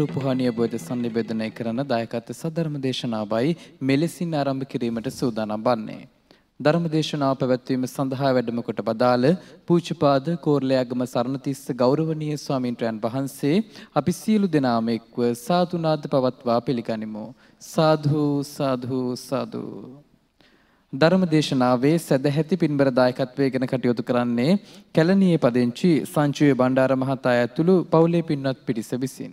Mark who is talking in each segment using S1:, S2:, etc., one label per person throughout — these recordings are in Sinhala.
S1: රූපවාහිනිය බෝධ සංනිවේදනය කරන දායකත්ව සද්ධර්ම දේශනාවයි මෙලෙසින් ආරම්භ කිරීමට සූදානම් වන්නේ. ධර්ම දේශනාව පැවැත්වීම සඳහා වැඩම කොට වදාළ පූජ්‍යපාද කෝරළයාගම සරණතිස්ස ගෞරවනීය ස්වාමීන්ද්‍රයන් වහන්සේ අපි සියලු දෙනාම එක්ව සාදුනාද පවත්වා පිළිගනිමු. සාධු සාධු සාධු ධර්ම දේශනාවේ සදැහැති පින්බර දායකත්වයේ ගැන කටයුතු කරන්නේ කැලණියේ පදිංචි සංචුවේ බණ්ඩාර මහතා ඇතුළු පවුලේ පින්වත් පිරිස විසින්.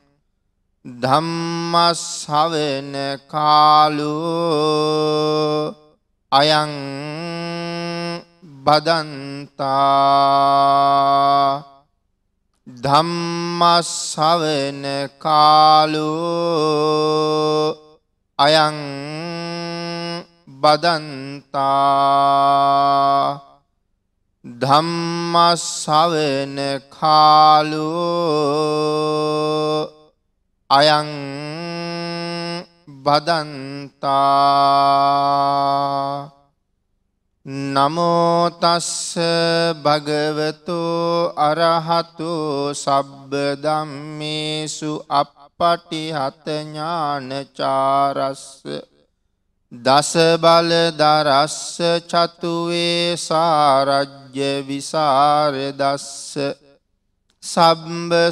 S2: ධම්මස්සවෙන කාලු අයං බදන්තා. ධම්මස්සවන කාලෝ අයං බදන්තා. ධම්මස්සවන කාලෝ අයං බදන්තා. නමෝතස්ස භගවතු අරහතු සබ්බ ධම්මේසු අප්පටිහත ඥානචාරස්ස. දස බල දරස්ස චතුවේ සාරජ්‍ය විසරදස්ස. සම්බ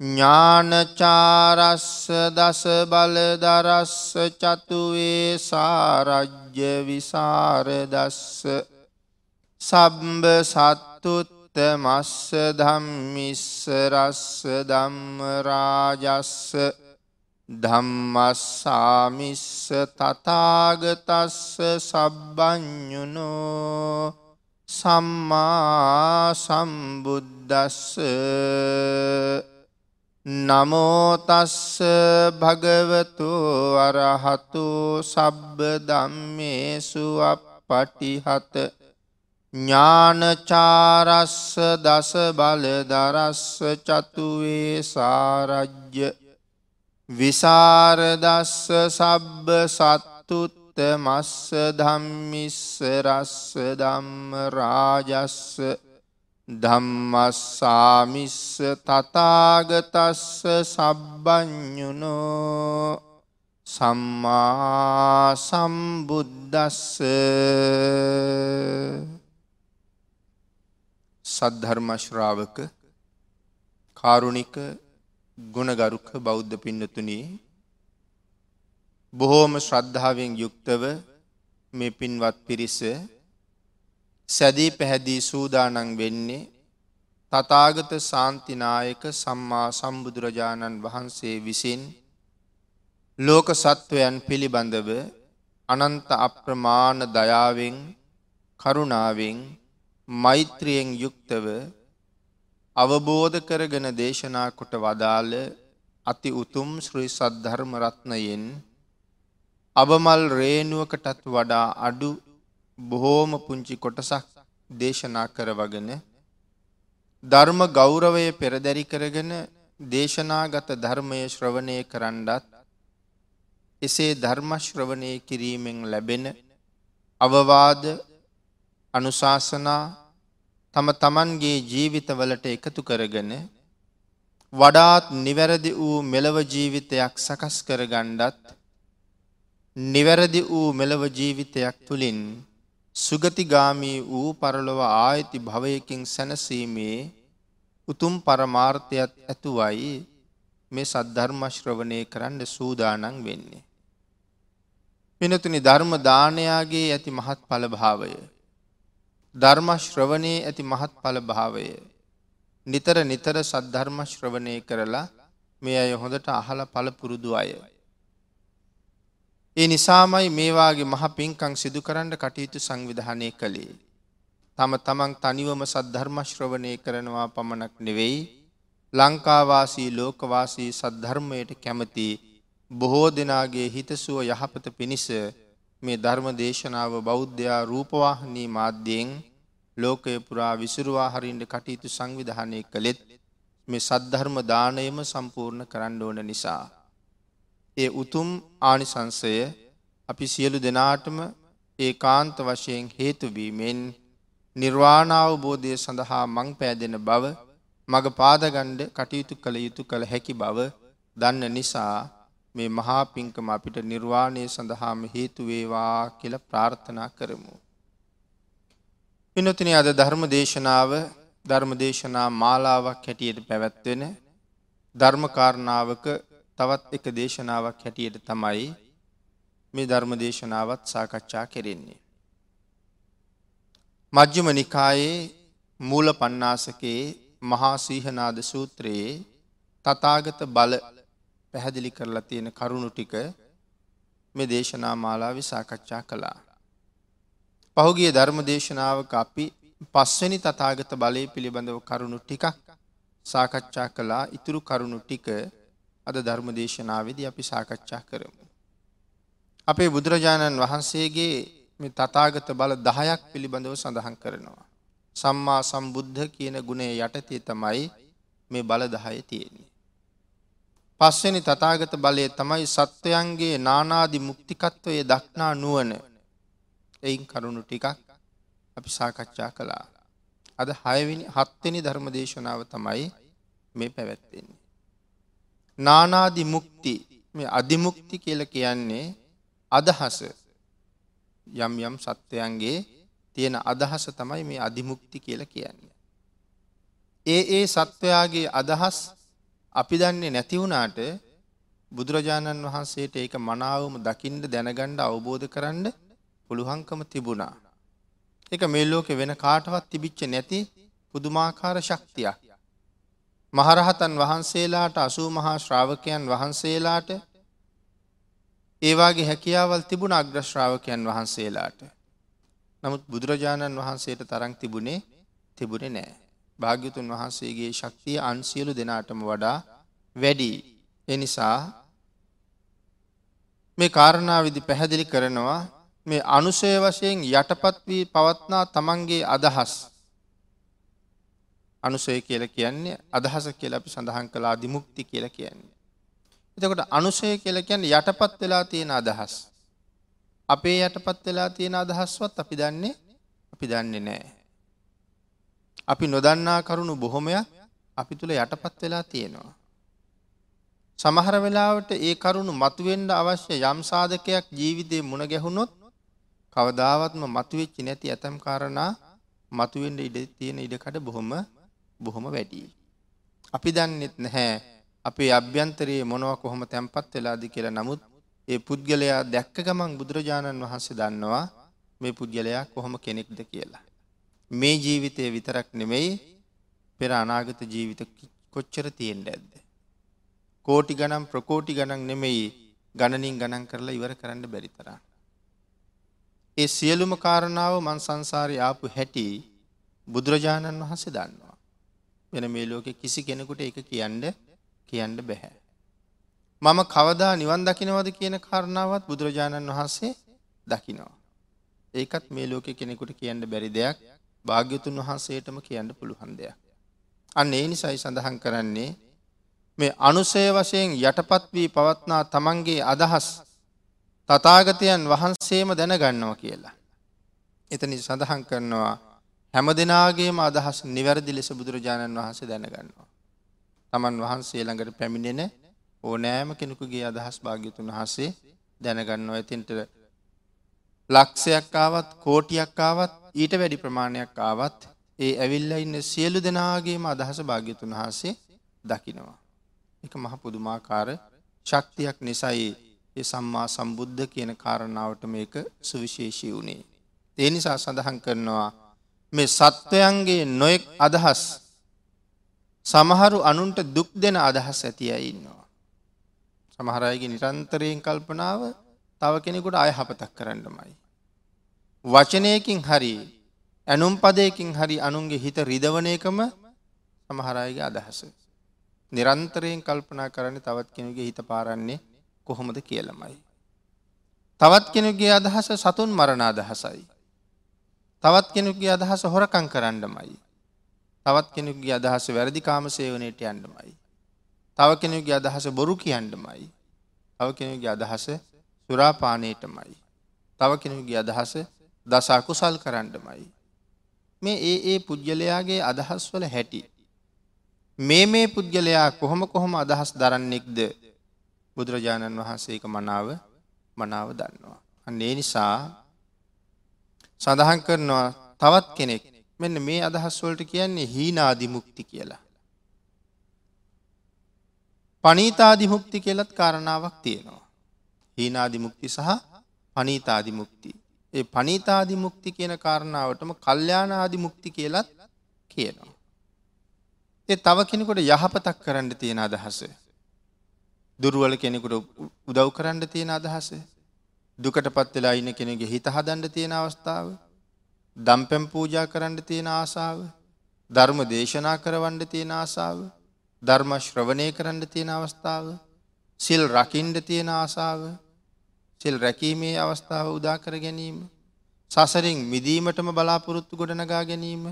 S2: ඥානචාරස්ස දස බලදරස්ස චතුවේ සාරජ්‍ය විසරදස්ස සම්බ සත්තුත්ත මස්ස ධම්මිස්ස රස්ස ධම්ම රාජස්ස. ධම්මස්සාමිස්ස තථාගතස්ස සබ්බඤුනෝ. සම්මා සම්බුද්දස්ස. නමෝතස්ස භගවතු අරහතු සබ්බ ධම්මේසු අප්පටිහත. ඥානචාරස්ස දස බලදරස්ස චතුවේ සාරජ්‍ය. විසරදස්ස සබ්බ සත්තුත්ත මස්ස ධම්මිස්ස රස්ස ධම්ම රාජස්ස. ධම්මස්සාමිස්ස තතාගතස්ස සබ්බඥුනෝ සම්මා සම්බුද්දස්ස සද්ධර්මශ්‍රාවක කාරුණික ගුණගරුක බෞද්ධ පින්නතුනී බොහෝම ශ්‍රද්ධාවෙන් යුක්තව මේ පින්වත් පිරිස සැදී පැහැදී සූදානන් වෙන්නේ තතාගත සාන්තිනායක සම්මා සම්බුදුරජාණන් වහන්සේ විසින් ලෝක සත්වයන් පිළිබඳව අනන්ත අප්‍රමාණ දයාවෙන් කරුණාවෙන් මෛත්‍රියෙන් යුක්තව අවබෝධ කරගෙන දේශනා කොට වදාළ අති උතුම් ශ්‍රී සද්ධර්ම රත්නයෙන් අබමල් රේනුවකටත් වඩා අඩු බොහෝම පුංචි කොටසක් දේශනා කරවගෙන ධර්ම ගෞරවය පෙරදැරි කරගෙන දේශනාගත ධර්මය ශ්‍රවණය කරන්නත් එසේ ධර්මශ්‍රවණය කිරීමෙන් ලැබෙන අවවාද අනුශාසනා තම තමන්ගේ ජීවිතවලට එකතු කරගෙන වඩාත් නිවැරදි වූ මෙලව ජීවිතයක් සකස් කරගණ්ඩත් නිවැරදි වූ මෙලව ජීවිතයක් තුළින් සුගතිගාමී වූ පරලොව ආයති භවයකින් සැනසීමේ උතුම් පරමාර්ථයත් ඇතුවයි මේ සද්ධර්මශ්‍රවනය කරන්න සූදානන් වෙන්නේ. පිනතුනි ධර්ම දානයාගේ ඇති මහත් පල භාවය. ධර්මශ්‍රවනයේ ඇති මහත් පල භාවය. නිතර නිතර සද්ධර්මශ්‍රවනය කරලා මේ අය හොඳට අහල පලපුරුදු අය. ඒ නිසාමයි මේවාගේ මහ පින්කං සිදු කරන්න කටයුතු සංවිධානය කළේ. තම තමන් තනිවම සද්ධර්මශ්‍රවනය කරනවා පමණක් නෙවෙයි ලංකාවාසී ලෝකවාසී සද්ධර්මයට කැමති බොහෝ දෙනාගේ හිතසුව යහපත පිණිස මේ ධර්ම දේශනාව බෞද්ධයා රූපවාහනී මාධ්‍යයෙන් ලෝකය පුරා විසුරුවා හරින්ට කටයුතු සංවිධානය කළෙත් මේ සද්ධර්ම දානයම සම්පූර්ණ කරන්න ඕන නිසා. ඒ උතුම් ආනිසංසය අපි සියලු දෙනාටම ඒ කාන්ත වශයෙන් හේතුවීමෙන් නිර්වාණාවබෝධය සඳහා මං පෑදෙන බව මග පාදගණ්ඩ කටයුතු කළ යුතු කළ හැකි බව දන්න නිසා මේ මහා පින්කම අපිට නිර්වාණය සඳහාම හේතුවේවා කියල ප්‍රාර්ථනා කරමු. පිනොතින අද ධර්ම දේශනාව ධර්ම දේශනා මාලාවක් හැටියට පැවැත්වෙන ධර්මකාරණාවක තවත් එක දේශනාවක් හැටියට තමයි මේ ධර්ම දේශනාවත් සාකච්ඡා කෙරෙන්නේ. මජ්්‍යම නිකායේ මූල පන්නාසකයේ මහා සීහනාද සූත්‍රයේ තතාගත බල පැහැදිලි කරලා තියෙන කරුණු ටික මේ දේශනා මාලාවි සාකච්ඡා කළා. පහුගිය ධර්ම දේශනාවක අපි පස්වනි තතාගත බලය පිළිබඳව කරුණු ටිකක් සාකච්ඡා කළා ඉතුරු කරුණු ටික අද ධර්ම දේශනාවේද අපි සාකච්ඡා කරමු. අපේ බුදුරජාණන් වහන්සේගේ මේ තතාගත බල දහයක් පිළිබඳව සඳහන් කරනවා. සම්මා සම්බුද්ධ කියන ගුණේ යටතේ තමයි මේ බල දහය තියෙන්නේ. පස්වෙනි තතාගත බලය තමයි සත්වයන්ගේ නානාදි මුක්තිකත්වය දක්නා නුවන එයින් කරුණු ටිකක් අපි සාකච්ඡා කළා. අද හයවිනි හත්වෙනි ධර්ම දේශනාව තමයි මේ පැවැත්වෙන්නේ. නානාදි මුක්ති මේ අධිමුක්ති කියල කියන්නේ අදහස යම් යම් සත්වයන්ගේ තියෙන අදහස තමයි මේ අධිමුක්ති කියල කියන්නේ. ඒ ඒ සත්වයාගේ අදහස් අපි දන්නේ නැතිවුණාට බුදුරජාණන් වහන්සේට ඒක මනාවම දකිින්ට දැනගණ්ඩ අවබෝධ කරන්න පුළුවන්කම තිබුණා. එක මේ ලෝකෙ වෙන කාටවත් තිබිච්ච නැති පුදුමාකාර ශක්තියක්. මහරහතන් වහන්සේලාට අසූ මහා ශ්‍රාවකයන් වහන්සේලාට ඒවාගේ හැකියාවල් තිබුණ අග්‍රශ්‍රාවකයන් වහන්සේලාට. නමුත් බුදුරජාණන් වහන්සේට තරං තිබුණේ තිබුණේ නෑ. භාග්‍යතුන් වහන්සේගේ ශක්තිය අන්සියලු දෙනාටම වඩා වැඩි. එනිසා මේ කාරණාවිදි පැහැදිලි කරනවා මේ අනුසය වශයෙන් යටපත් වී පවත්නා තමන්ගේ අදහස් අනුසය කියල කියන්නේ අදහස කියල අපි සඳහන් කලා දිමුක්ති කියල කියන්නේ. එතකොට අනුසය කියල කියන්නේ යටපත් වෙලා තියෙන අදහස්. අපේ යටපත් වෙලා තියෙන අදහස්වත් අපි දන්නේ අපි දන්නේ නෑ. අපි නොදන්නා කරුණු බොහොමයක් අපි තුළ යටපත් වෙලා තියෙනවා. සමහර වෙලාවට ඒ කරුණු මතුවෙන්ඩ අවශ්‍ය යම් සාධකයක් ජීවිතය මුණ ගැහුණොත් කවදාවත්ම මතුවෙච්චි නැති ඇතම් කාරණා මතුවෙන්ඩ ඉඩ තියෙන ඉඩකට බොහොම බොහොම වැඩී. අපි දන්නෙත් නැහැ අපේ අභ්‍යන්තරයේ මොනව කොහොම තැන්පත් වෙලාදි කියලා නමුත් ඒ පුද්ගලයා දැක්ක ගමන් බුදුරජාණන් වහන්සේ දන්නවා මේ පුද්ගලයා කොහොම කෙනෙක්ද කියලා. මේ ජීවිතය විතරක් නෙමෙයි පෙර අනාගත ජීවිත කොච්චර තියෙන්ට ඇද්ද. කෝටි ගනම් ප්‍රකෝටි ගණන් නෙමෙයි ගණනින් ගණන් කරලා ඉවර කරන්න බැරිතරා. ඒ සියලුම කාරණාව මන් සංසාරය ආපු හැටි බුදුරජාණන් වහන්සේ දන්නවා. වෙන මේ ලෝකෙ කිසි කෙනෙකුට එක කියන්න කියන්න බැහැ. මම කවදා නිවන් දකිනවද කියන කාරණාවත් බුදුරජාණන් වහන්සේ දකිනවා. ඒකත් මේ ලෝකෙ කෙනෙකුට කියන්න බැරි දෙයක් භාග්‍යතුන් වහන්සේටම කියන්න පුළුවන් දෙයක්. අන්න ඒ නිසයි සඳහන් කරන්නේ මේ අනුසය වශයෙන් යටපත් වී පවත්නා තමන්ගේ අදහස් තතාගතයන් වහන්සේම දැනගන්නවා කියලා. එතනි සඳහන් කරනවා හැම දෙනාගේම අදහස් නිවැරදි ලෙස බුදුරජාණන් වහන්සේ දැනගන්නවා. තමන් වහන්සේ ළඟට පැමිණෙන ඕනෑම කෙනෙකුගේ අදහස් භාග්‍යතුන් වහසේ දැනගන්නවා ඇතින්ට ලක්ෂයක් ආවත් කෝටියක් ආවත් ඊට වැඩි ප්‍රමාණයක් ආවත් ඒ ඇවිල්ල ඉන්න සියලු දෙනාගේම අදහස භාග්‍යතුන් වහන්සේ දකිනවා. එක මහ පුදුමාකාර ශක්තියක් නිසයි ඒ සම්මා සම්බුද්ධ කියන කාරණාවට මේක සුවිශේෂී වුණේ. ඒ නිසා සඳහන් කරනවා මේ සත්වයන්ගේ නොයෙක් අදහස් සමහරු අනුන්ට දුක් දෙන අදහස් ඇති අය ඉන්නවා. සමහරයගේ නිරන්තරයෙන් කල්පනාව තව කෙනෙකුට අයහපතක් කරන්නමයි. වචනයකින් හරි ඇනුම් පදයකින් හරි අනුන්ගේ හිත රිදවන එකම සමහරයගේ අදහස. නිරන්තරයෙන් කල්පනා කරන්න තවත් කෙනුගේ හිත පාරන්නේ කොහොමද කියලමයි. තවත් කෙනුගේ අදහස සතුන් මරණ අදහසයි. තවත් කෙනුගේ අදහස හොරකං කරන්නමයි. තවත් කෙනෙකුගේ අදහස වැරදි කාමසේවනයට යන්නමයි. තව කෙනෙකුගේ අදහස බොරු කියන්නමයි. තව කෙනෙකුගේ අදහස සුරාපානයටමයි. තව කෙනෙකුගේ අදහස දසාකුසල් කරන්නමයි. මේ ඒ ඒ පුද්ගලයාගේ අදහස් වල හැටි. මේ මේ පුද්ගලයා කොහොම කොහොම අදහස් දරන්නෙක්ද බුදුරජාණන් වහන්සේක මනාව මනාව දන්නවා. අන්නේ නිසා සඳහන් කරනවා තවත් කෙනෙක් මෙන්න මේ අදහස් වලට කියන්නේ හීනාදිමුක්ති කියලා. පනීතාදිමුක්ති කියලත් කාරණාවක් තියෙනවා. හීනාදිමුක්ති සහ පනීතාදිමුක්ති. ඒ පනීතාදිමුක්ති කියන කාරණාවටම කල්්‍යානාදිමුක්ති කියලත් කියනවා. ඒ තව කෙනෙකුට යහපතක් කරන්න තියෙන අදහස. දුරුවල කෙනෙකුට උදව් කරන්න තියෙන අදහස. දුකට පත් වෙලා ඉන්න කෙනෙගේ හිත හදන්න තියෙන අවස්ථාව. දම්පැම් පූජා කරන්න තියෙන ආසාාව. ධර්ම දේශනා කරවන්න තියෙන ආසාාව. ධර්ම ශ්‍රවණය කරන්න තියෙන අවස්ථාව. සිල් රකින්ඩ තියෙන ආසාාව. සිල් රැකීමේ අවස්ථාව උදා කර ගැනීම. සසරින් මිදීමටම බලාපොරොත්තු ගොඩනගා ගැනීම.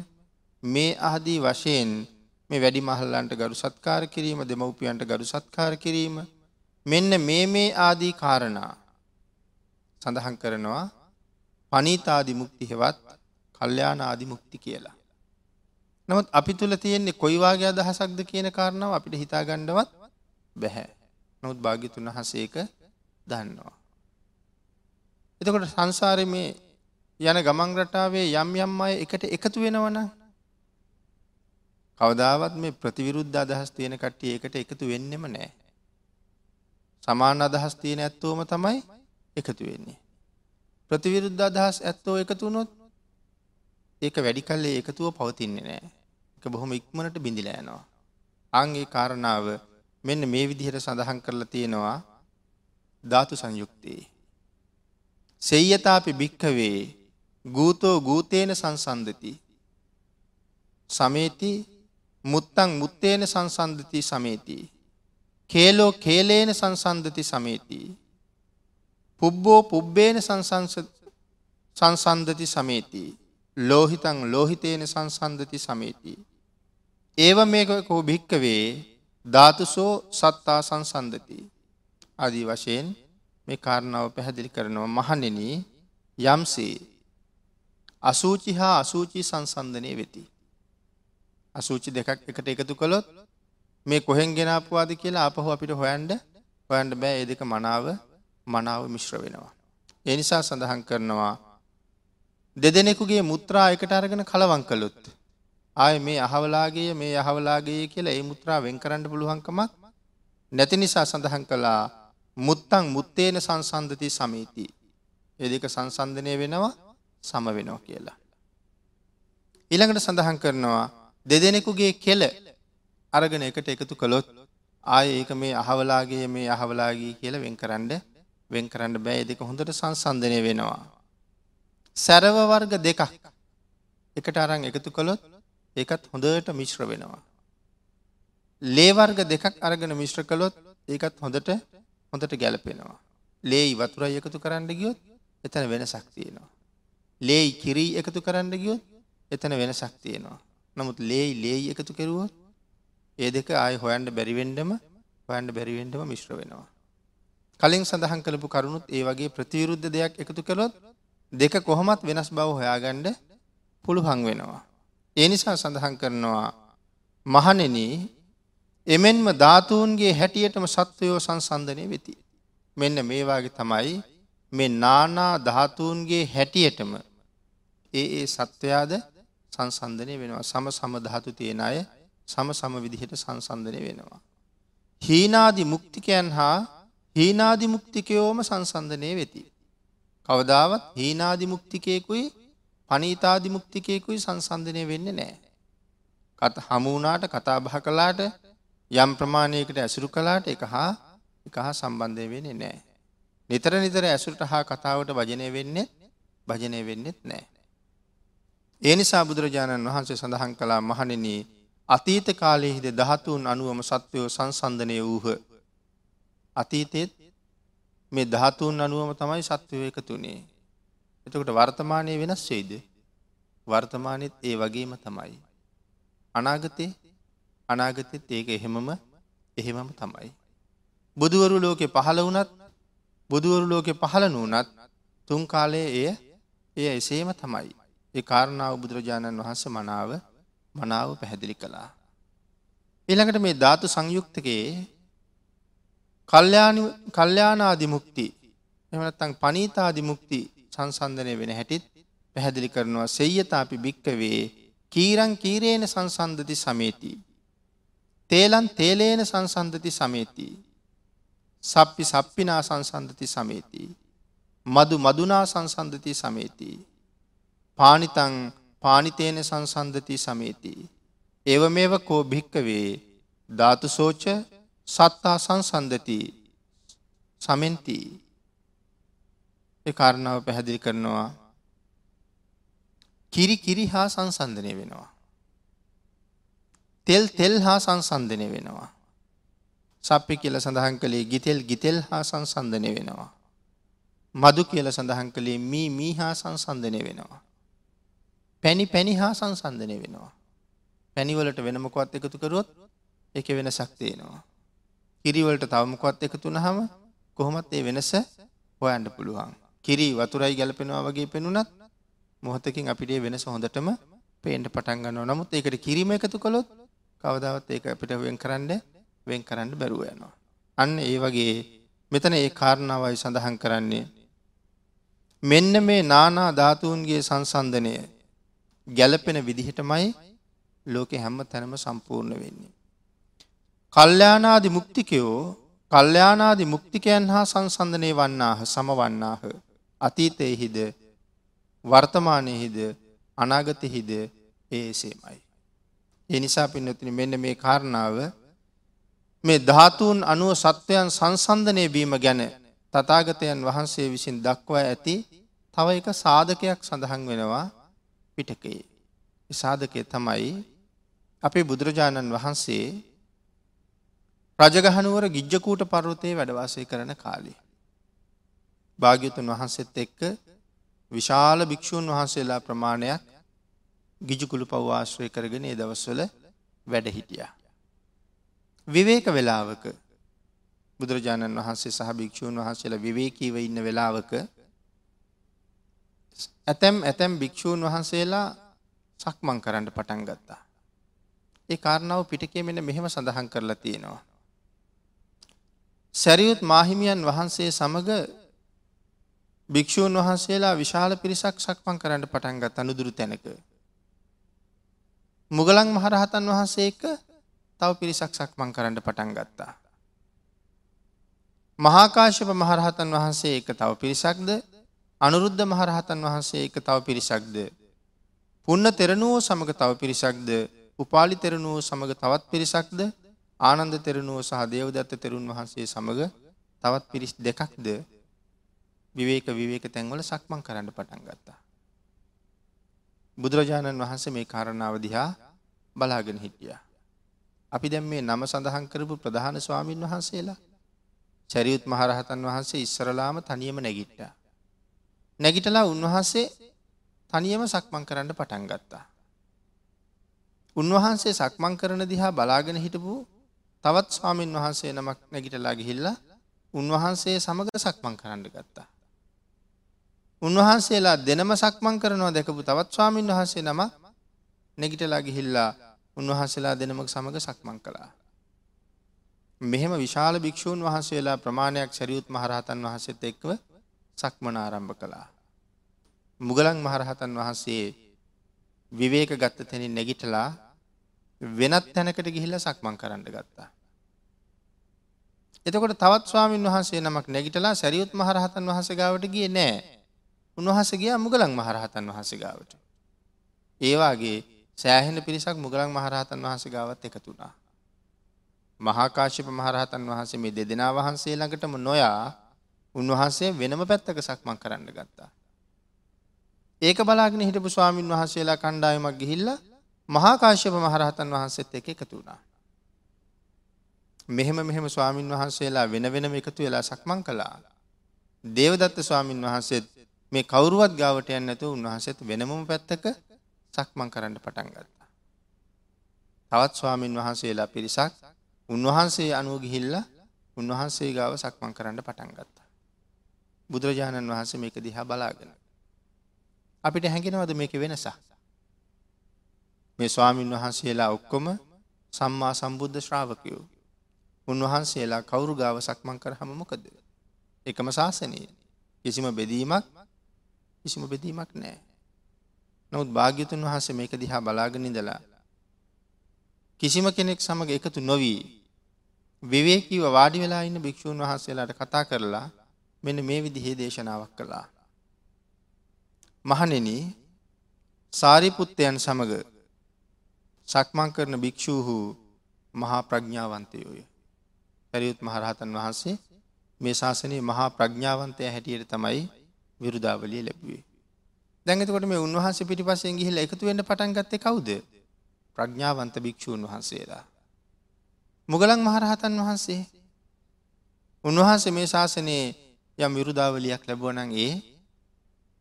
S2: මේ අහදී වශයෙන් මේ වැඩි මහල්ලන්ට ගරු සත්කාර කිරීම දෙමවපියන්ට ගරු සත්කාර කිරීම මෙන්න මේ මේ ආදී කාරණා සඳහන් කරනවා පනීතාදි මුක්ති හෙවත් කල්්‍යාන ආදිමුක්ති කියලා. නමුත් අපි තුළ තියෙන්නේ කොයිවාගේ අදහසක්ද කියන කාරණාව අපිට හිතා ගණ්ඩවත් බැහැ. නොත් භාගිතුන් වහසේක දන්නවා. එතකොට සංසාරය මේ යන ගමන් රටාවේ යම් යම් අය එකට එකතු වෙනවන කවදාවත් මේ ප්‍රතිවිරුද්ධ අදහස් තියෙන කට්ටිය එකට එකතු වෙන්නෙම නෑ. සමාන අදහස් තියෙන ඇත්තෝම තමයි එකතු වෙන්නේ. ප්‍රතිවිරුද්ධ අදහස් ඇත්තෝ එකතුනොත් ඒක වැඩි කල්ලේ එකතුව පවතින්නේ නෑ එක බොහොම ඉක්මනට බිඳිලා යනවා. අංගේ කාරණාව මෙන්න මේ විදිහට සඳහන් කරලා තියෙනවා ධාතු සංයුක්තයේ. සෙය්‍යතාපි භික්කවේ ගූතෝ ගූතේන සංසන්ධති. සමේති මුත්තං මුත්තේන සංසන්ධති සමේති. කේලෝ කේලේන සංසන්ධති සමේති. පුබ්බෝ පුබ්බේන සංසන්ධති සමේති. ලෝහිතං ලෝහිතේන සංසන්ධති සමේති. ඒව මේකකෝ භික්කවේ ධාතුසෝ සත්තා සංසන්ධති. අදී වශයෙන් මේ කාරණාව පැහැදිලි කරනවා මහනෙන යම්සේ අසූචි හා අසූචි සංසන්ධනය වෙති. අසූචි දෙකක් එකට එකතු කළොත් මේ කොහෙන් ගෙනාපුවාද කියලා අපහු අපිට හොයන්ඩ හොයන්ඩ බෑ ඒ දෙක මනාව මනාව මිශ්‍ර වෙනවා. එනිසා සඳහන් කරනවා දෙදෙනෙකුගේ මුත්‍රා එකට අරගෙන කලවං කළොත්. ආය මේ අහවලාගේ මේ අහවලාගේ කියලා ඒ මුත්‍රා වෙන් කරන්න පුළුවන්කමක් නැති නිසා සඳහන් කළා මුත්තං මුත්තේන සංසන්ධති සමීති. එදික සංසන්ධනය වෙනවා සම වෙනවා කියලා. ඊළඟට සඳහන් කරනවා දෙදෙනෙකුගේ කෙල අරගෙන එකට එකතු කළොත් ආය ඒක මේ අහවලාගේ මේ අහවලාගේ කියලා වෙන් කරන්න වෙන් කරන්න බෑ දෙක හොඳට සංසන්ධනය වෙනවා. සැරව වර්ග දෙකක් එකට අරං එකතු කළොත් ඒකත් හොඳට මිශ්‍ර වෙනවා. ලේවර්ග දෙකක් අරගෙන මිශ්‍ර කළොත් ඒකත් හොඳට හොඳට ගැලපෙනවා. ලේයි වතුරයි එකතු කරන්න ගියොත් එතන වෙන සක්තියනවා. ලේයි කිරී එකතු කරන්න ගියොත් එතන වෙන සක්තියනවා. නමුත් ලේයි ලේයි එකතු කෙරුවොත් ඒ දෙක ආය හොයන්ට බැරිවෙන්ඩම හොයන්ට බැරිවෙන්ඩම මිශ්‍ර වෙනවා. කලින් සඳහන් කළපු කරුණුත් ඒ වගේ ප්‍රතිවිරුද්ධ දෙයක් එකතු කළොත් දෙක කොහොමත් වෙනස් බව හොයාගණ්ඩ පුළුහං වෙනවා. ඒ නිසා සඳහන් කරනවා මහනෙන එමෙන්ම ධාතුූන්ගේ හැටියටම සත්වයෝ සංසන්ධනය වෙති. මෙන්න මේවාගේ තමයි මේ නානා ධාතුූන්ගේ හැටියටම ඒ ඒ සත්වයාද සංසන්ධනය වෙනවා සම සමධාතු තියෙන අය සම සම විදිහට සංසන්ධනය වෙනවා. හීනාදි මුක්තිකයන් හා හීනාදි මුක්තිකයෝම සංසන්ධනය වෙති. කවදාවත් හීනාදි මුක්තිකයකුයි පනීතාදි මුක්තිකයකුයි සංසන්ධනය වෙන්න නෑ. කත හමුණාට කතා බහ කලාට යම් ප්‍රමාණයකට ඇසුරු කලාට එක හා එක හා සම්බන්ධය වෙන්නේ නෑ. නිතර නිතර ඇසුරට හා කතාවට භජනය වෙන්නේ භජනය වෙන්නෙත් නෑ. ඒ නිසා බුදුරජාණන් වහන්සේ සඳහන් කලා මහනෙන අතීත කාලයෙහිද දහතුන් අනුවම සත්වයෝ සංසන්ධනය වූහ. අතීතෙත් මේ ධාතුන් අනුවම තමයි සත්වය එකතුනේ. එතකොට වර්තමානය වෙනස් වේද. වර්තමානයත් ඒ වගේම තමයි. අනාගතේ අනාගතෙත් ඒක එහෙමම එහෙමම තමයි. බුදුවරු ලෝකෙ පහළ වනත් බුදුවරු ලෝකෙ පහළ නූනත් තුන් කාලයේ එය එය එසේම තමයි. ඒ කාරණාව බුදුරජාණන් වහන්ස මනාව මනාව පැහැදිලි කළා. ඊළඟට මේ ධාතු සංයුක්තකයේ කල්්‍යානාදිමුක්ති එමනත්තං පනීතාදිමුක්ති සංසන්ධනය වෙන හැටිත් පැහැදිලි කරනවා සෙය්‍යතාපි භික්කවේ කීරං කීරේන සංසන්ධති සමේතිී. තේලන් තේලේන සංසන්ධති සමේතිී. සප්පි සප්පිනා සංසන්ධති සමේතිී. මදු මදුනා සංසන්ධති සමේතිී. පානිතං පානිතේන සංසන්ධති සමේතිී. ඒව මේව කෝ භික්කවේ ධාතු සෝච සත්තා සංසන්ධති සමෙන්තිී. ඒ කාරණාව පැහැදිලි කරනවා කිරි කිරි හා සංසන්ධනය වෙනවා. තෙල් තෙල් හා සංසන්ධනය වෙනවා. සප්පි කියල සඳහන් කළේ ගිතෙල් ගිතෙල් හා සංසන්ධනය වෙනවා. මදු කියල සඳහන් කළේ මී මී හා සංසන්ධනය වෙනවා. පැණි පැණි හා සංසන්ධනය වෙනවා. පැණිවලට වෙනමකොත් එකතු කරොත් එක වෙන සක්තියනවා. කිරිවලට තවමකොත් එකතුන හම කොහොමත් ඒ වෙනස හොයන්ඩ පුළුවන්. කිරි වතුරයි ගැලපෙනවා වගේ පෙනුනත් මොහොතකින් අපිට වෙනස හොඳටම පේන්ට පටන් ගන්නවා නමුත් ඒකට කිරීම එකතු කළොත් කවදාවත් ඒක අපිට වෙන් කරන්න වෙන් කරන්න බැරුව යනවා. අන්න ඒ වගේ මෙතන ඒ කාරණාවයි සඳහන් කරන්නේ. මෙන්න මේ නානා ධාතුූන්ගේ සංසන්ධනය ගැලපෙන විදිහටමයි ලෝකෙ හැම්ම තැනම සම්පූර්ණ වෙන්නේ. කල්්‍යානාදි මුක්තිකයෝ කල්්‍යානාදි මුක්තිකයන් හා සංසන්ධනය වන්නාහ සමවන්නාහ අතීතයෙහිද වර්තමානයෙහිද අනාගතහිද ඒසේමයි. ඒ නිසා පින්නතින මෙන්න මේ කාරණාව මේ ධාතුූන් අනුව සත්වයන් සංසන්ධනය වීම ගැන තතාගතයන් වහන්සේ විසින් දක්වා ඇති තව එක සාධකයක් සඳහන් වෙනවා පිටකයේ. සාධකය තමයි අපේ බුදුරජාණන් වහන්සේ රජගහනුවර ගිජ්ජකූට පර්වතයේ වැඩවාසය කරන කාලේ. භාග්‍යතුන් වහන්සේත් එක්ක විශාල භික්‍ෂූන් වහන්සේලා ප්‍රමාණයක් ගිජුකුළු පව්වාශ්‍රය කරගෙන ඒ දවස්වල වැඩ හිටියා. විවේක වෙලාවක බුදුරජාණන් වහන්සේ සහ භික්‍ෂූන් වහන්සේලා විවේකීව ඉන්න වෙලාවක ඇතැම් ඇතැම් භික්‍ෂූන් වහන්සේලා සක්මං කරන්න පටන් ගත්තා. ඒ කාරණාව පිටකේ මෙන මෙහෙම සඳහන් කරලා තියෙනවා. සැරියුත් මාහිමියන් වහන්සේ සමඟ භික්‍ෂූන් වහන්සේලා විශාල පිරිසක් සක්මං කරන්න පටන්ගත් අනුදුරු තැනක. මුගලන් මහරහතන් වහන්සේක තව පිරිසක් සක්මං කරන්න පටන් ගත්තා. මහාකාශප මහරහතන් වහන්සේ එක තව පිරිසක්ද අනුරුද්ධ මහරහතන් වහන්සේ එක තව පිරිසක්ද. පුන්න තෙරණුවෝ සමඟ තව පිරිසක්ද උපාලි තෙරණුවෝ සමඟ තවත් පිරිසක්ද ආනන්ද තෙරණුව සහ දේවදත්ත තෙරුන් වහන්සේ සමඟ තවත් පිරිස් දෙකක්ද විවේක විවේක තැන්වල සක්මං කරන්න පටන් ගත්තා. බුදුරජාණන් වහන්සේ මේ කාරණාව දිහා බලාගෙන හිටියා. අපි දැම් මේ නම සඳහන් කරපු ප්‍රධාන ස්වාමීන් වහන්සේලා චැරියුත් මහරහතන් වහන්සේ ඉස්සරලාම තනියම නැගිට්ටා. නැගිටලා උන්වහන්සේ තනියම සක්මං කරන්න පටන් ගත්තා. උන්වහන්සේ සක්මං කරන දිහා බලාගෙන හිටපු තවත් ස්වාමීන් වහන්සේ නමක් නැගිටලා ගිහිල්ලා උන්වහන්සේ සමඟ සක්මං කරන්න ගත්තා. උන්වහන්සේලා දෙනම සක්මං කරනවා දැකපු තවත් ස්වාමීන් වහන්සේ නම නැගිටලා ගිහිල්ලා උන්වහන්සේලා දෙනමක් සමඟ සක්මං කළා. මෙහෙම විශාල භික්‍ෂූන් වහන්සේලා ප්‍රමාණයක් සැරියුත් මහරහතන් වහන්සේත් එක්ව සක්මන ආරම්භ කළා. මුගලන් මහරහතන් වහන්සේ විවේක ගත්ත තැනින් නැගිටලා වෙනත් තැනකට ගිහිල්ල සක්මන් කරන්න ගත්තා. එතකොට තවත් ස්වාමීන් වහන්සේ නමක් නැගිටලා සැරියුත් මහරහතන් වහස ගාවට ගිය නෑ උන්වහස ගිය මුගලන් මහරහතන් වහස ගාවට. ඒවාගේ සෑහෙන පිරිසක් මුගලන් මහරහතන් වහස ගාවත් එකතුනා. මහාකාශප මහරහතන් වහන්සේ මේ දෙදෙනා වහන්සේ ළඟටම නොයා උන්වහන්සේ වෙනම පැත්තක සක්මන් කරන්න ගත්තා. ඒක බලාගෙන හිටපු ස්වාමීන් වහන්සේලා කණ්ඩායමක් ගිහිල්ල මහාකාශ්‍යප මහරහතන් වහන්සේත් එක එකතු වුණා. මෙහෙම මෙහෙම ස්වාමීන් වහන්සේලා වෙන වෙනම එකතු වෙලා සක්මන් කළා. දේවදත්ත ස්වාමීන් වහන්සේත් මේ කවුරුවත් ගාවට යන්න නැතුව උන්වහන්සේත් වෙනමම පැත්තක සක්මන් කරන්න පටන් ගත්තා. තවත් ස්වාමීන් වහන්සේලා පිරිසක් උන්වහන්සේ අනුව ගිහිල්ල උන්වහන්සේ ගාව සක්මන් කරන්න පටන් ගත්තා. බුදුරජාණන් වහන්සේ මේක දිහා බලාගෙන. අපිට හැඟෙනවද මේක වෙනසා. මේ ස්වාමීන් වහන්සේලා ඔක්කොම සම්මා සම්බුද්ධ ශ්‍රාවකයෝ. උන්වහන්සේලා කවුරු ගාව සක්මන් කර හම මොකද. එකම ශාසනයේ කිසිම බෙදීමක් කිසිම බෙදීමක් නෑ. නමුත් භාග්‍යතුන් වහන්සේ මේක දිහා බලාගෙනනිදලා. කිසිම කෙනෙක් සමඟ එකතු නොවී විවේකීව වාඩි වෙලා ඉන්න භික්‍ෂූන් වහන්සේලාට කතා කරලා මෙන්න මේ විදිහේ දේශනාවක් කළා. මහනෙන සාරිපුත්තයන් සමඟ සක්මං කරන භික්‍ෂූහු මහා ප්‍රඥාවන්තයෝය. පැරියුත් මහරහතන් වහන්සේ මේ ශාසනයේ මහා ප්‍රඥාවන්තය හැටියට තමයි විරුදාවලිය ලැබුවේ. දැඟතකොට මේ උන්වහන්සේ පිටිපසෙන් ගිහිල්ල එකතු වෙන්න පටන් ගත්තේ කවුද ප්‍රඥාවන්ත භික්‍ෂූන් වහන්සේලා. මුගලන් මහරහතන් වහන්සේ උන්වහන්සේ මේ ශාසනයේ යම් විරුදාවලියක් ලැබුවනන් ඒ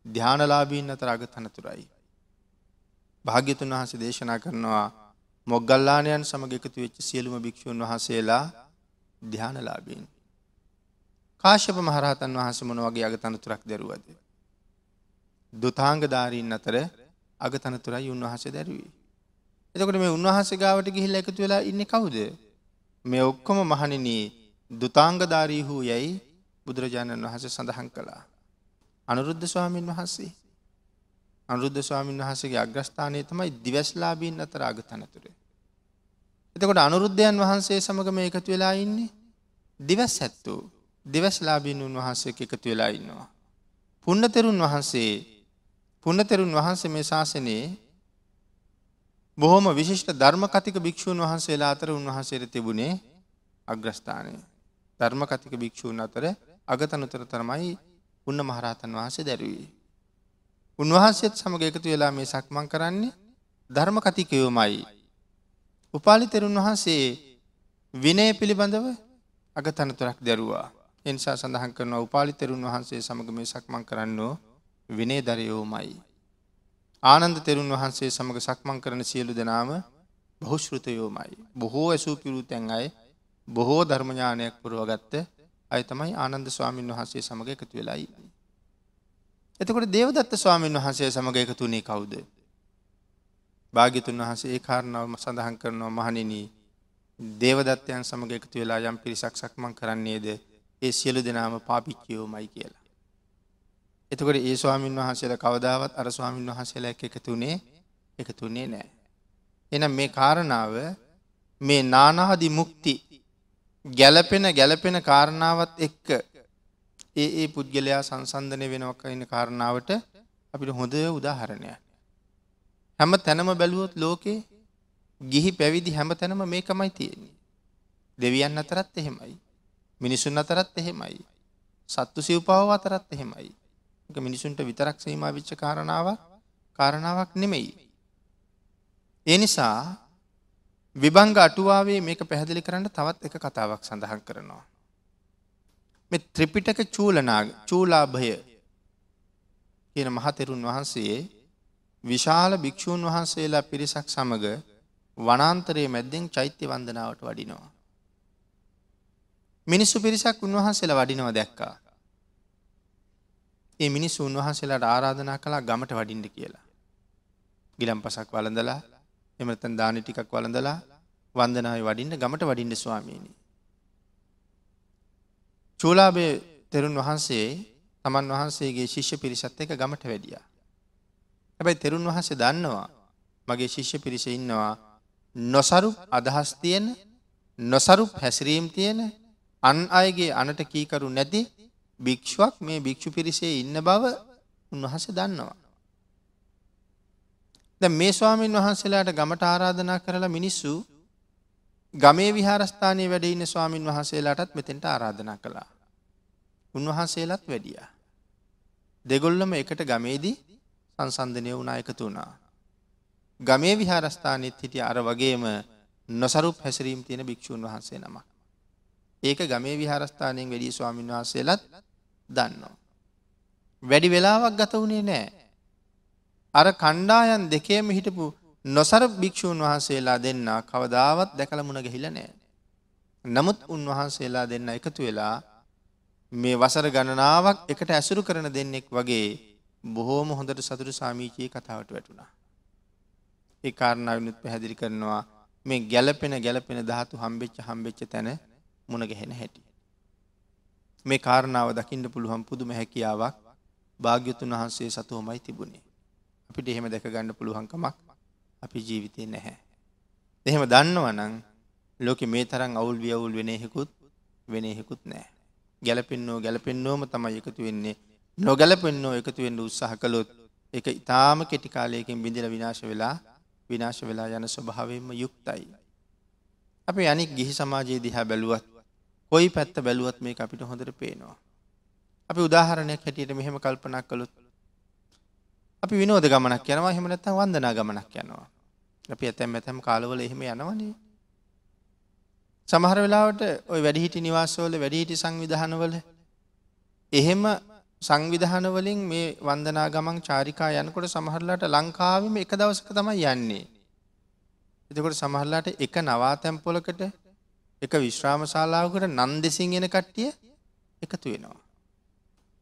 S2: ධ්‍යානලාබීන් අතර අග තනතුරයි. භාග්‍යතුන් වහන්සේ දේශනා කරනවා මොග්ගල්ලානයන් සමග එකතු වෙච්ච සියලුම භික්‍ෂූන් වහන්සේලා ධ්‍යානලාබීන්. කාශ්‍යප මහරහතන් වහස මොන වගේ අග තනතුරක් දැරුවද. දුතාංගධාරීන් අතර අග තනතුරයි උන්වහස දැරුවී. එතකොට මේ උන්වහන්සේ ගාවට ගිහිල්ල එකතු වෙලා ඉන්න කවුද. මේ ඔක්කොම මහනිනී දුතාංගධාරී වූ යැයි බුදුරජාණන් වහස සඳහන් කළා. අනුරුද්ධ ස්වාමීන් වහන්සේ. අනුරුද්ධ ස්වාමීන් වහන්සේගේ අග්‍රස්ථානය තමයි දිවස්ලාබීන් අතර අග තනතුර. එතකොට අනුරුද්ධයන් වහන්සේ සමඟ මේ එකතු වෙලා ඉන්නේ දිවස් ඇත්තු දෙවස්ලාබීන් උන්වහන්සේ එකතු වෙලා ඉන්නවා. පුන්නතෙරුන් වහන්සේ පුන්නතෙරුන් වහන්සේ මේ ශාසනයේ බොහොම විශිෂ්ට ධර්ම කතික භික්‍ෂූන් වහන්සේලා අතර උන්වහන්සේට තිබුණේ අග්‍රස්ථානය ධර්ම කතික භික්‍ෂූන් අතර අගතනතර තරමයි උන්න මහරහතන් වහන්සේ දැරුවී. උන්වහන්සේත් සමග එකතු වෙලා මේ සක්මන් කරන්නේ ධර්ම කතිකයෝමයි. උපාලි තෙරුන් වහන්සේ විනය පිළිබඳව අගතනතුරක් දැරුවා. එනිසා සඳහන් කරනවා උපාලි තෙරුන් වහන්සේ සමඟ මේ සක්මන් කරන්නෝ විනේ දරයෝමයි. ආනන්ද තෙරුන් වහන්සේ සමඟ සක්මන් කරන සියලු දෙනාම බහුශ්ෘතයෝමයි. බොහෝ ඇසූ පිරු තැන් අයි බොහෝ ධර්මඥානයක් පුරුවගත්ත අය තමයි ආනන්ද ස්වාමීන් වහන්සේ සමඟ එකතු වෙලායි. එතකොට දේවදත්ත ස්වාමීන් වහන්සේ සමඟ එකතුනේ කවුද. භාගිතුන් වහන්සේ ඒ කාරණාවම සඳහන් කරනවා මහනිනී දේවදත්තයන් සමඟ එකතු වෙලා යම් පිරිසක් සක්මන් කරන්නේද ඒ සියලු දෙනාම පාපිච්චයෝමයි කියලා. එතකොට ඒ ස්වාමීන් වහන්සේලා කවදාවත් අර ස්වාමීන් වහන්සේලා එක එකතුනේ එකතුනේ නෑ. එනම් මේ කාරණාව මේ නානාදි මුක්ති ගැලපෙන ගැලපෙන කාරණාවත් එක්ක ඒ ඒ පුද්ගලයා සංසන්ධනය වෙනවක් ඉන්න කාරණාවට අපිට හොඳ උදාහරණය. හැම තැනම බැලුවොත් ලෝකේ ගිහි පැවිදි හැම තැනම මේකමයි තියෙන්නේ. දෙවියන් අතරත් එහෙමයි. මිනිසුන් අතරත් එහෙමයි. සත්තු සිව්පාව අතරත් එහෙමයි. මිනිසුන්ට විතරක් සීමා විච්ච කාරණාවක් කාරණාවක් නෙමෙයි. ඒ නිසා විභංග අටුවාවේ මේක පැහැදිලි කරන්න තවත් එක කතාවක් සඳහන් කරනවා. මෙ ත්‍රිපිටක චූලනාග චූලාභය කියන මහතෙරුන් වහන්සේ විශාල භික්‍ෂූන් වහන්සේලා පිරිසක් සමඟ වනාන්තරයේ මැද්දෙන් චෛත්‍ය වන්දනාවට වඩිනවා. මිනිස්සු පිරිසක් උන්වහන්සේලා වඩිනව දැක්කා. ඒ මිනිස්සු උන්වහන්සේලාට ආරාධනා කලා ගමට වඩින්ට කියලා. ගිලම් පසක් වලඳලා එමතන් දානි ටිකක් වලඳලා වන්දනාව වඩින්න ගමට වඩින්ට ස්වාමීණි. චූලාබේ තෙරුන් වහන්සේ තමන් වහන්සේගේ ශිෂ්‍ය පිරිසත් එක ගමට වැඩිය. හැබැයි තෙරුන් වහන්සේ දන්නවා මගේ ශිෂ්‍ය පිරිස ඉන්නවා නොසරු අදහස් තියෙන නොසරු හැසිරීම් තියෙන අන් අයගේ අනට කීකරු නැති භික්ෂුවක් මේ භික්ෂු පිරිසේ ඉන්න බව උන්වහස දන්නවා. ද මේ ස්වාමීන් වහන්සේලාට ගමට ආරාධනා කරලා මිනිස්සු ගමේ විහාරස්ථානය වැඩ ඉන්න ස්වාමීන් වහන්සේලාටත් මෙතෙන්ට ආරාධනා කළා. උන්වහන්සේලත් වැඩිය. දෙගොල්ලම එකට ගමේදී සංසන්ධනය වුණා එකතු වුණා. ගමේ විහාරස්ථානත් හිටිය අර වගේම නොසරුප හැසිරීම් තියෙන භික්‍ෂූන් වහන්සේ නම. ඒක ගමේ විහාරස්ථානයෙන් වැඩිය ස්වාමීන් වහන්සේලත් දන්නවා. වැඩි වෙලාවක් ගත වුණේ නෑ. අර කණ්ඩායන් දෙකේම හිටපු නොසර භික්‍ෂූන් වහන්සේලා දෙන්න කවදාවත් දැකළ මුණ ගැහිල නෑ. නමුත් උන්වහන්සේලා දෙන්න එකතු වෙලා මේ වසර ගණනාවක් එකට ඇසුරු කරන දෙන්නෙක් වගේ බොහෝම හොඳට සතුරු සාමීචයේ කතාවට වැටුණා. ඒ කාරණාවනුත් පැහැදිලි කරනවා මේ ගැලපෙන ගැලපෙන ධාතු හම්බෙච්ච හම්බෙච්ච තැන මුණගැහෙන හැටි. මේ කාරණාව දකිින්ට පුළුවන් පුදුම හැකියාවක් භාග්‍යතුන් වහන්සේ සතුවමයි තිබුණේ. අපිට එහෙම දැක ගන්න පුළුවන්කමක් අපි ජීවිතය නැහැ. එහෙම දන්නවනං ලෝක මේ තරම් අවුල් වියවුල් වෙනහෙකුත් වෙනහෙකුත් නෑ. ගැලපෙන්නෝ ගැලපෙන්නෝම තමයි එකතු වෙන්නේ නොගැලපෙන්නෝ එකතු වෙන්න උත්සාහ කළොත් එක ඉතාම කෙටිකාලයකින් බිඳිල විනාශ වෙලා විනාශ වෙලා යන ස්වභාවයෙන්ම යුක්තයි. අපි අනික් ගිහි සමාජයේ දිහා බැලුවත් කොයි පැත්ත බැලුවත් මේ අපිට හොඳට පේනවා. අපි උදාහරණයක් හැටියට මෙහෙම කල්පනක් කළුත් අපි විනෝද ගමනක් යනවා හෙමනැත්තම් වන්දනා ගමනක් යනවා. අපි ඇතැම් ඇතැම් කාලවල එහෙම යනවනේ. සමහර වෙලාවට ඔය වැඩිහිටි නිවාසවල වැඩිහිටි සංවිධානවල එහෙම සංවිධානවලින් මේ වන්දනා ගමන් චාරිකා යනකොට සමහරලාට ලංකාවම එක දවසක තමයි යන්නේ. එතකොට සමහරලාට එක නවාතැම්පොලකට එක විශ්‍රාමශාලාවකට නන් දෙසින් එන කට්ටිය එකතු වෙනවා.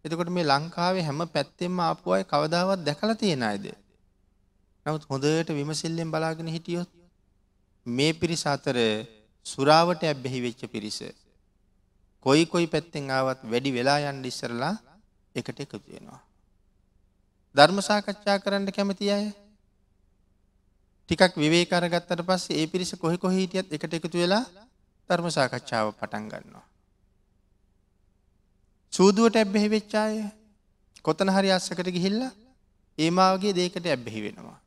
S2: එතකොට මේ ලංකාවේ හැම පැත්තෙම ආපුුවයි කවදාවත් දැකල තියෙන අයිද. නමුත් හොඳට විමසිල්ලෙන් බලාගෙන හිටියොත් මේ පිරිස අතර සුරාවට ඇබ්බෙහි වෙච්ච පිරිස. කොයි කොයි පැත්තෙන් ආවත් වැඩි වෙලා යන්ඩ ඉස්සරලා එකට එකතු වෙනවා. ධර්මසාකච්ඡා කරන්න කැමති අය ටිකක් විවේකර ගත්තට පස්සේ ඒ පිරිස කොහෙ කොහිටියත් එකට එකතු වෙලා ධර්මසාකච්ඡාව පටන් ගන්නවා. සූදුවට ඇබ්බෙහි වෙච්චාය කොතන හරි අස්සකට ගිහිල්ල ඒමාවගේ දේකට ඇබ්බෙහි වෙනවා.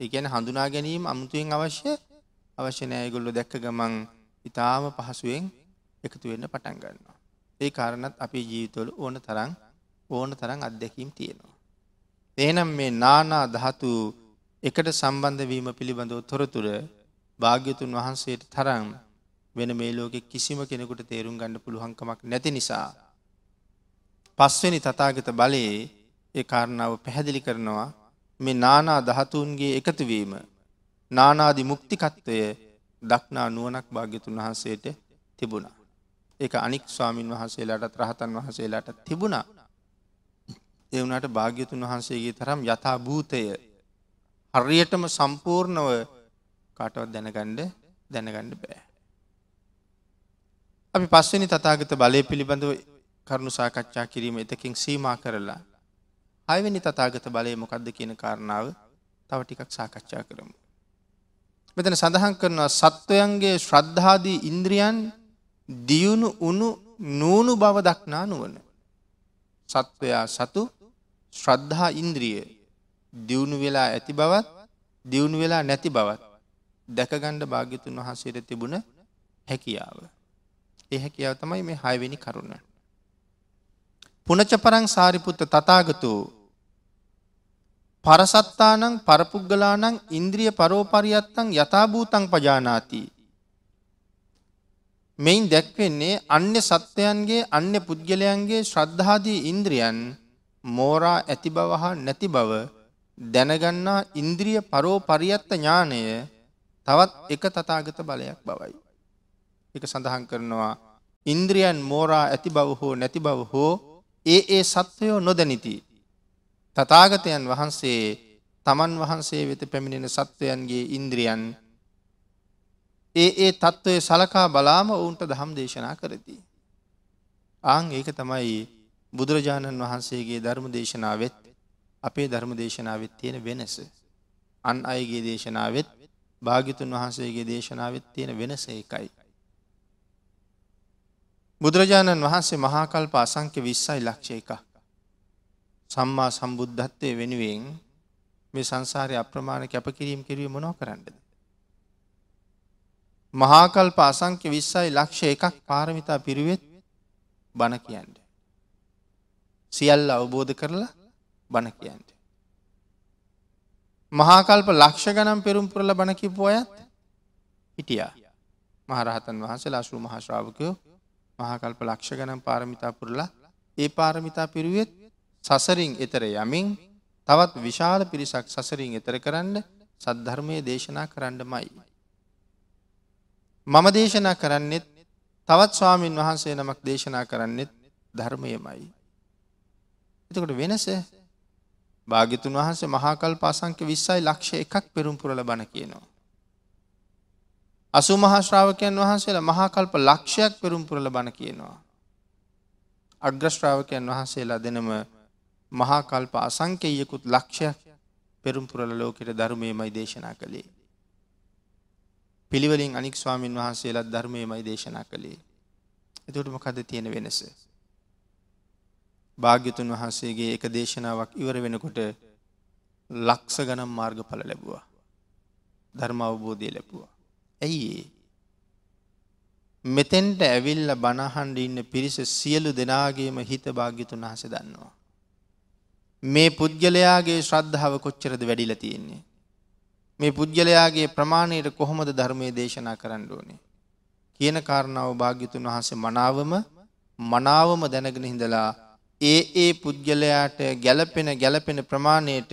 S2: ඒගැන හඳුනා ගැනීම අමුතුවෙන් අවශ්‍ය අවශ්‍යනෑයගොල්ලො දැක්ක ගමන් ඉතාම පහසුවෙන් එකතු වෙන්න පටන් ගන්නවා. ඒ කාරණත් අපේ ජීවිතවල ඕන තරං ඕන තරං අත්දැකීම් තියෙනවා. එහනම් මේ නානා ධාතු එකට සම්බන්ධවීම පිළිබඳව තොරතුර භාග්‍යතුන් වහන්සේට තරම් වෙන මේ ලෝකෙ කිසිම කෙනෙකුට තේරුම් ගන්න පුළුවන්කමක් නැති නිසා. පස්වෙනි තතාගත බලයේ ඒ කාරණාව පැහැදිලි කරනවා මේ නානා දහතුන්ගේ එකතුවීම නානාදි මුක්තිකත්වය දක්නා නුවනක් භාග්‍යතුන් වහන්සේට තිබුණා. ඒක අනික් ස්වාමීන් වහන්සේලාටත් රහතන් වහන්සේලාට තිබුණා. එවනට භාග්‍යතුන් වහන්සේගේ තරම් යථා භූතය හරියටම සම්පූර්ණව කාටවත් දැනගණ්ඩ දැනගණ්ඩ බෑ. අපි පස්වනි තතාගත බලය පිළිබඳව කරුණු සාකච්ඡා කිරීම එතකින් සීමා කරලා අයවැනි තතාගත බලය මොකක්ද කියන කාරණාව තව ටිකක් සාකච්ඡා කරමු. මෙතන සඳහන් කරනවා සත්වයන්ගේ ශ්‍රද්ධාදී ඉන්ද්‍රියන් දියුණු උනු නූුණු බව දක්නා නුවන. සත්වයා සතු ශ්‍රද්ධහා ඉන්ද්‍රිය දියුණු වෙලා ඇති බවත් දියුණු වෙලා නැති බවත් දැකගණ්ඩ භාග්‍යතුන් වහන්සේට තිබුණ හැකියාව. ඒ හැකියාව තමයි මේ හයවෙනි කරුණ. පුනචපරං සාරිපුත්ත තතාගතු පරසත්තානං පරපුග්ගලානං ඉන්ද්‍රිය පරෝපරියත්තං යථභූතං පජානාති. මෙයින් දැක්වෙන්නේ අන්‍ය සත්වයන්ගේ අන්‍ය පුද්ගලයන්ගේ ශ්‍රද්ධාදී ඉන්ද්‍රියන් මෝරා ඇති බව හා නැති බව දැනගන්නා ඉන්ද්‍රිය පරෝපරියත්ත ඥානය තවත් එක තතාගත බලයක් බවයි. එක සඳහන් කරනවා ඉන්ද්‍රියන් මෝරා ඇති බව හෝ නැති බව හෝ ඒ ඒ සත්වයෝ නොදැනිති. තතාගතයන් වහන්සේ තමන් වහන්සේ වෙත පැමිණෙන සත්වයන්ගේ ඉන්ද්‍රියන් ඒ ඒ තත්ත්වය සලකා බලාම ඔවුන්ට දහම් දේශනා කරති. ආං ඒක තමයි බුදුරජාණන් වහන්සේගේ ධර්ම දේශනාවත් අපේ ධර්ම දේශනාවත් තියෙන වෙනස. අන් අයගේ දේශනාවත් භාගිතුන් වහන්සේගේ දේශනාවත් තියෙන වෙනස එකයි. බුදුරජාණන් වහන්සේ මහාකල්ප අසංක්‍ය විස්සයි ලක්ෂ එක. සම්මා සම්බුද්ධත්වය වෙනුවෙන් මේ සංසාරය අප්‍රමාණ කැපකිරීම් කිරීම මොනෝ කරන්නද. මහාකල්ප අසංක්‍ය විස්සයි ලක්ෂ එකක් පාරමිතා පිරිවෙත් බණ කියන්ට. සියල්ල අවබෝධ කරලා බණ කියන්ට. මහාකල්ප ලක්ෂ ගනම් පෙරුම් පුරල බණකිපු අයත් හිටියා. මහරහතන් වහන්සේ ලශ්රු මහශ්‍රාවකයෝ මහාකල්ප ලක්ෂ ගනම් පාරමිතා පුරලා ඒ පාරමිතා පිරුවෙත් සසරින් එතර යමින් තවත් විශාල පිරිසක් සසරින් එතර කරන්න සද්ධර්මය දේශනා කරන්න මයි. මම දේශනා කරන්නෙත් තවත් ස්වාමීන් වහන්සේ නමක් දේශනා කරන්නෙත් ධර්මයමයි. එතකොට වෙනස භාගිතුන් වහන්සේ මහාකල් පාසංක විස්සයි ලක්ෂ එකක් පෙරුම්පුරල බණ කියනවා. අසු මහශ්‍රාවකයන් වහන්සේලා මහාකල්ප ලක්ෂයක් පෙරුම්පුරල බණ කියනවා. අග්‍රශ්‍රාවකයන් වහන්සේලා දෙනම මහාකල්ප අසංකයකුත් ලක්ෂයක් පෙරුම්පුරල ලෝකෙට ධර්මයමයි දේශනා කළේ. පිළිවලින් අනික් ස්වාමීන් වහන්සේලත් ධර්මයමයි දේශනා කළේ. එතුට මොකද තියෙන වෙනස. භාග්‍යතුන් වහන්සේගේ එක දේශනාවක් ඉවර වෙනකොට ලක්ස ගනම් මාර්ග පල ලැබවා. ධර්ම අවබෝධය ලැබවා. ඇයි මෙතෙන්ට ඇවිල්ල බණහන්ඩ ඉන්න පිරිස සියලු දෙනාගේම හිත භාග්‍යතුන් වහස දන්නවා. මේ පුද්ගලයාගේ ශ්‍රද්ධාව කොච්චරද වැඩිල තියෙන්නේ. මේ පුද්ගලයාගේ ප්‍රමාණයට කොහොමද ධර්මය දේශනා කරන්න ඕනේ. කියන කාරණාව භාග්‍යතුන් වහන්සේ මනාවම මනාවම දැනගෙන හිඳලා ඒ ඒ පුද්ගලයාට ගැලපෙන ගැලපෙන ප්‍රමාණයට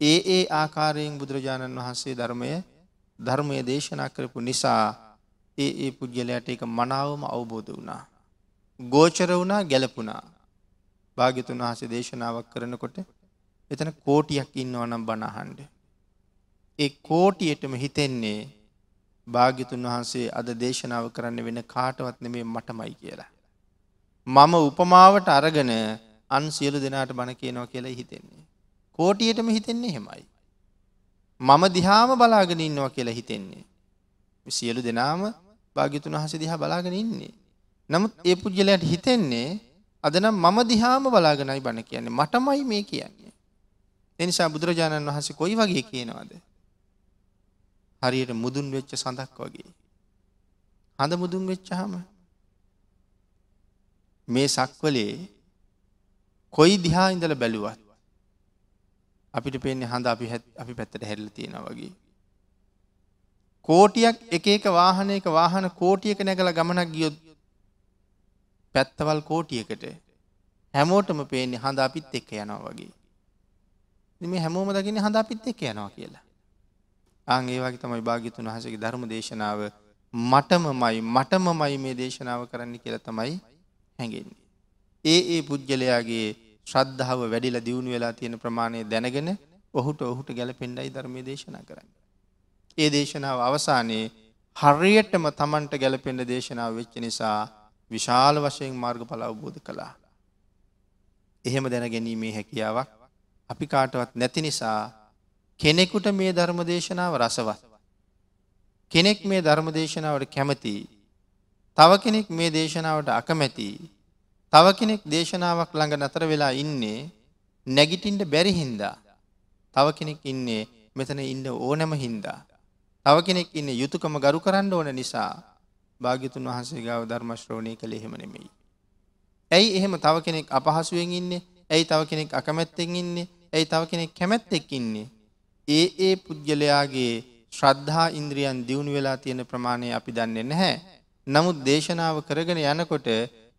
S2: ඒ ඒ ආකාරයෙන් බුදුරජාණන් වහන්සේ ධර්මය ධර්මය දේශනා කරපු නිසා ඒ ඒ පුද්ගලයට එක මනාවම අවබෝධ වුණා. ගෝචර වුණා ගැලපුණා. භාග්‍යතුන් වහසේ දේශනාවක් කරනකොට එතන කෝටියක් ඉන්නව නම් බණහන්ඩ. ඒ කෝටියටම හිතෙන්නේ භාග්‍යතුන් වහන්සේ අද දේශනාව කරන්න වෙන කාටවත් නෙමේ මටමයි කියලා. මම උපමාවට අරගෙන අන් සියලු දෙනාට බණ කියනවා කියලා හිතෙන්නේ. කෝටියටම හිතෙන්නේ හෙමයි. මම දිහාම බලාගෙන ඉන්නවා කියලා හිතෙන්නේ. සියලු දෙනාම භාග්‍යතුන් වහස දිහා බලාගෙන ඉන්නේ. නමුත් ඒ පුද්ගලයට හිතෙන්නේ අදනම් මම දිහාම බලාගෙනයි බණ කියන්නේ මටමයි මේ කියන්නේ. එනිසා බුදුරජාණන් වහන්සේ කොයි වගේ කියනවද. හරියට මුදුන් වෙච්ච සඳක් වගේ. හඳ මුදුන් වෙච්චහම මේ සක්වලේ කොයි දිහා ඉඳල බැලුවත් අපිට පෙන්නේ හඳ අපි අපි පැත්තට හැරල තියෙන වගේ. කෝටියක් එක එක වාහනයක වාහන කෝටියක නැගල ගමනක් ගියොත් පැත්තවල් කෝටියකට හැමෝටම පේන්නේ හඳ අපිත් එක්ක යනවා වගේ. මේ හැමෝම දකින හඳ අපිත් එක්ක යනවා කියලා. අං ඒ වගේ තමයි භාග්‍යතුන් වහසගේ ධර්ම දේශනාව මටමමයි මටමමයි මේ දේශනාව කරන්න කියලා තමයි හැඟෙන්නේ. ඒ ඒ පුද්ගලයාගේ ශ්‍රද්ධාව වැඩිල දියුණු වෙලා තියෙන ප්‍රමාණය දැනගෙන ඔහුට ඔහුට ගැලපෙන්ඩයි ධර්මය දේශනා කරන්න. ඒ දේශනාව අවසානයේ හරියටම තමන්ට ගැලපෙන්ඩ දේශනාව වෙච්ච නිසා විශාල වශයෙන් මාර්ගඵල අවබෝධ කළා. එහෙම දැන ගැනීමේ හැකියාවක් අපි කාටවත් නැති නිසා කෙනෙකුට මේ ධර්ම දේශනාව රසවත්. කෙනෙක් මේ ධර්ම දේශනාවට කැමති තව කෙනෙක් මේ දේශනාවට අකමැති තව කෙනෙක් දේශනාවක් ළඟ නතර වෙලා ඉන්නේ නැගිටින්ට බැරි හින්දා තව කෙනෙක් ඉන්නේ මෙතන ඉන්න ඕනැම හින්දා තව කෙනෙක් ඉන්න යුතුකම ගරු කරන්න ඕන නිසා භාග්‍යතුන් වහන්සේ ගාව ධර්මශ්‍රෝණය කළ එහෙම නෙමෙයි. ඇයි එහෙම තව කෙනෙක් අපහසුවෙන් ඉන්නේ ඇයි තව කෙනෙක් අකමැත්තෙන් ඉන්නේ ඇයි තව කෙනෙක් කැමැත්තෙක් ඉන්නේ. ඒ ඒ පුද්ගලයාගේ ශ්‍රද්ධා ඉන්ද්‍රියන් දියුණු වෙලා තියෙන ප්‍රමාණය අපි දන්නේ නැහැ. නමුත් දේශනාව කරගෙන යනකොට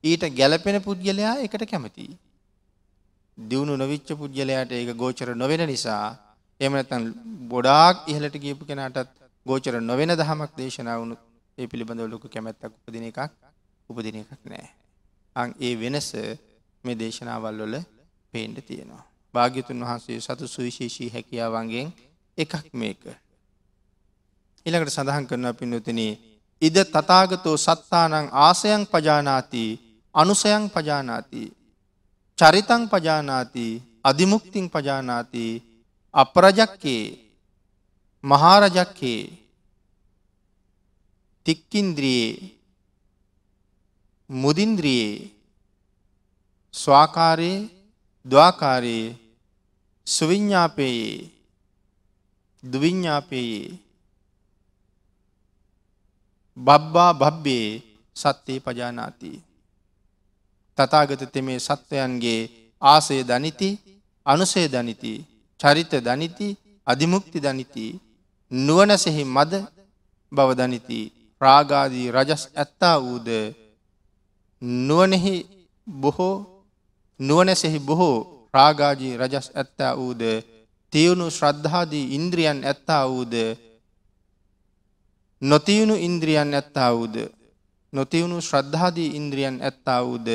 S2: ඊට ගැලපෙන පුද්ගලයා එකට කැමතියි. දියුණු නොවිච්ච පුද්ගලයාට ඒක ගෝචර නොවෙන නිසා එහෙම නැත්නම් ගොඩාක් ඉහළට ගියපු කෙනාටත් ගෝචර නොවෙන දහමක් දේශනා වුණොත් ඒ පිළිබඳව ලොකු කැමැත්තක් උපදින එකක් උපදින එකක් නෑ. අං ඒ වෙනස මේ දේශනාවල් වල පේන්ඩ තියෙනවා. භාග්‍යතුන් වහන්සේ සතු සුවිශේෂී හැකියාවන්ගෙන් එකක් මේක. ඉළඟට සඳහන් කරන පින්නතින ඉද තතාගතෝ සත්තානං ආසයන් පජානාති අනුසයන් පජානාති චරිතං පජානාති අධිමුක්තිං පජානාති අපරජක්කේ මහාරජක්කේ තික්කින්ද්‍රියේ මුදින්ද්‍රියේ ස්වාකාරයේ දවාකාරයේ සුවිඤ්ඥාපයේ දුවිඤ්ඥාපයේ බබ්බා බබ්බේ සත්‍යයේ පජානාති. තතාගත තෙමේ සත්වයන්ගේ ආසය දනිති අනුසේ දනිති චරිත දනිති අධිමුක්ති දනිති නුවනසෙහි මද බව දනිති ප්‍රාගාදී රජස් ඇත්තා වූද? නුවනෙහි බොහෝ නුවනැසෙහි බොහෝ ප්‍රාගාජී රජස් ඇත්තා වූද? තියුණු ශ්‍රද්ධාදී ඉන්ද්‍රියන් ඇත්තා වූද? නොතියුණු ඉන්ද්‍රියන් ඇත්තා වූද? නොතිවුණු ශ්‍රද්ධාදී ඉන්ද්‍රියන් ඇත්තා වූද?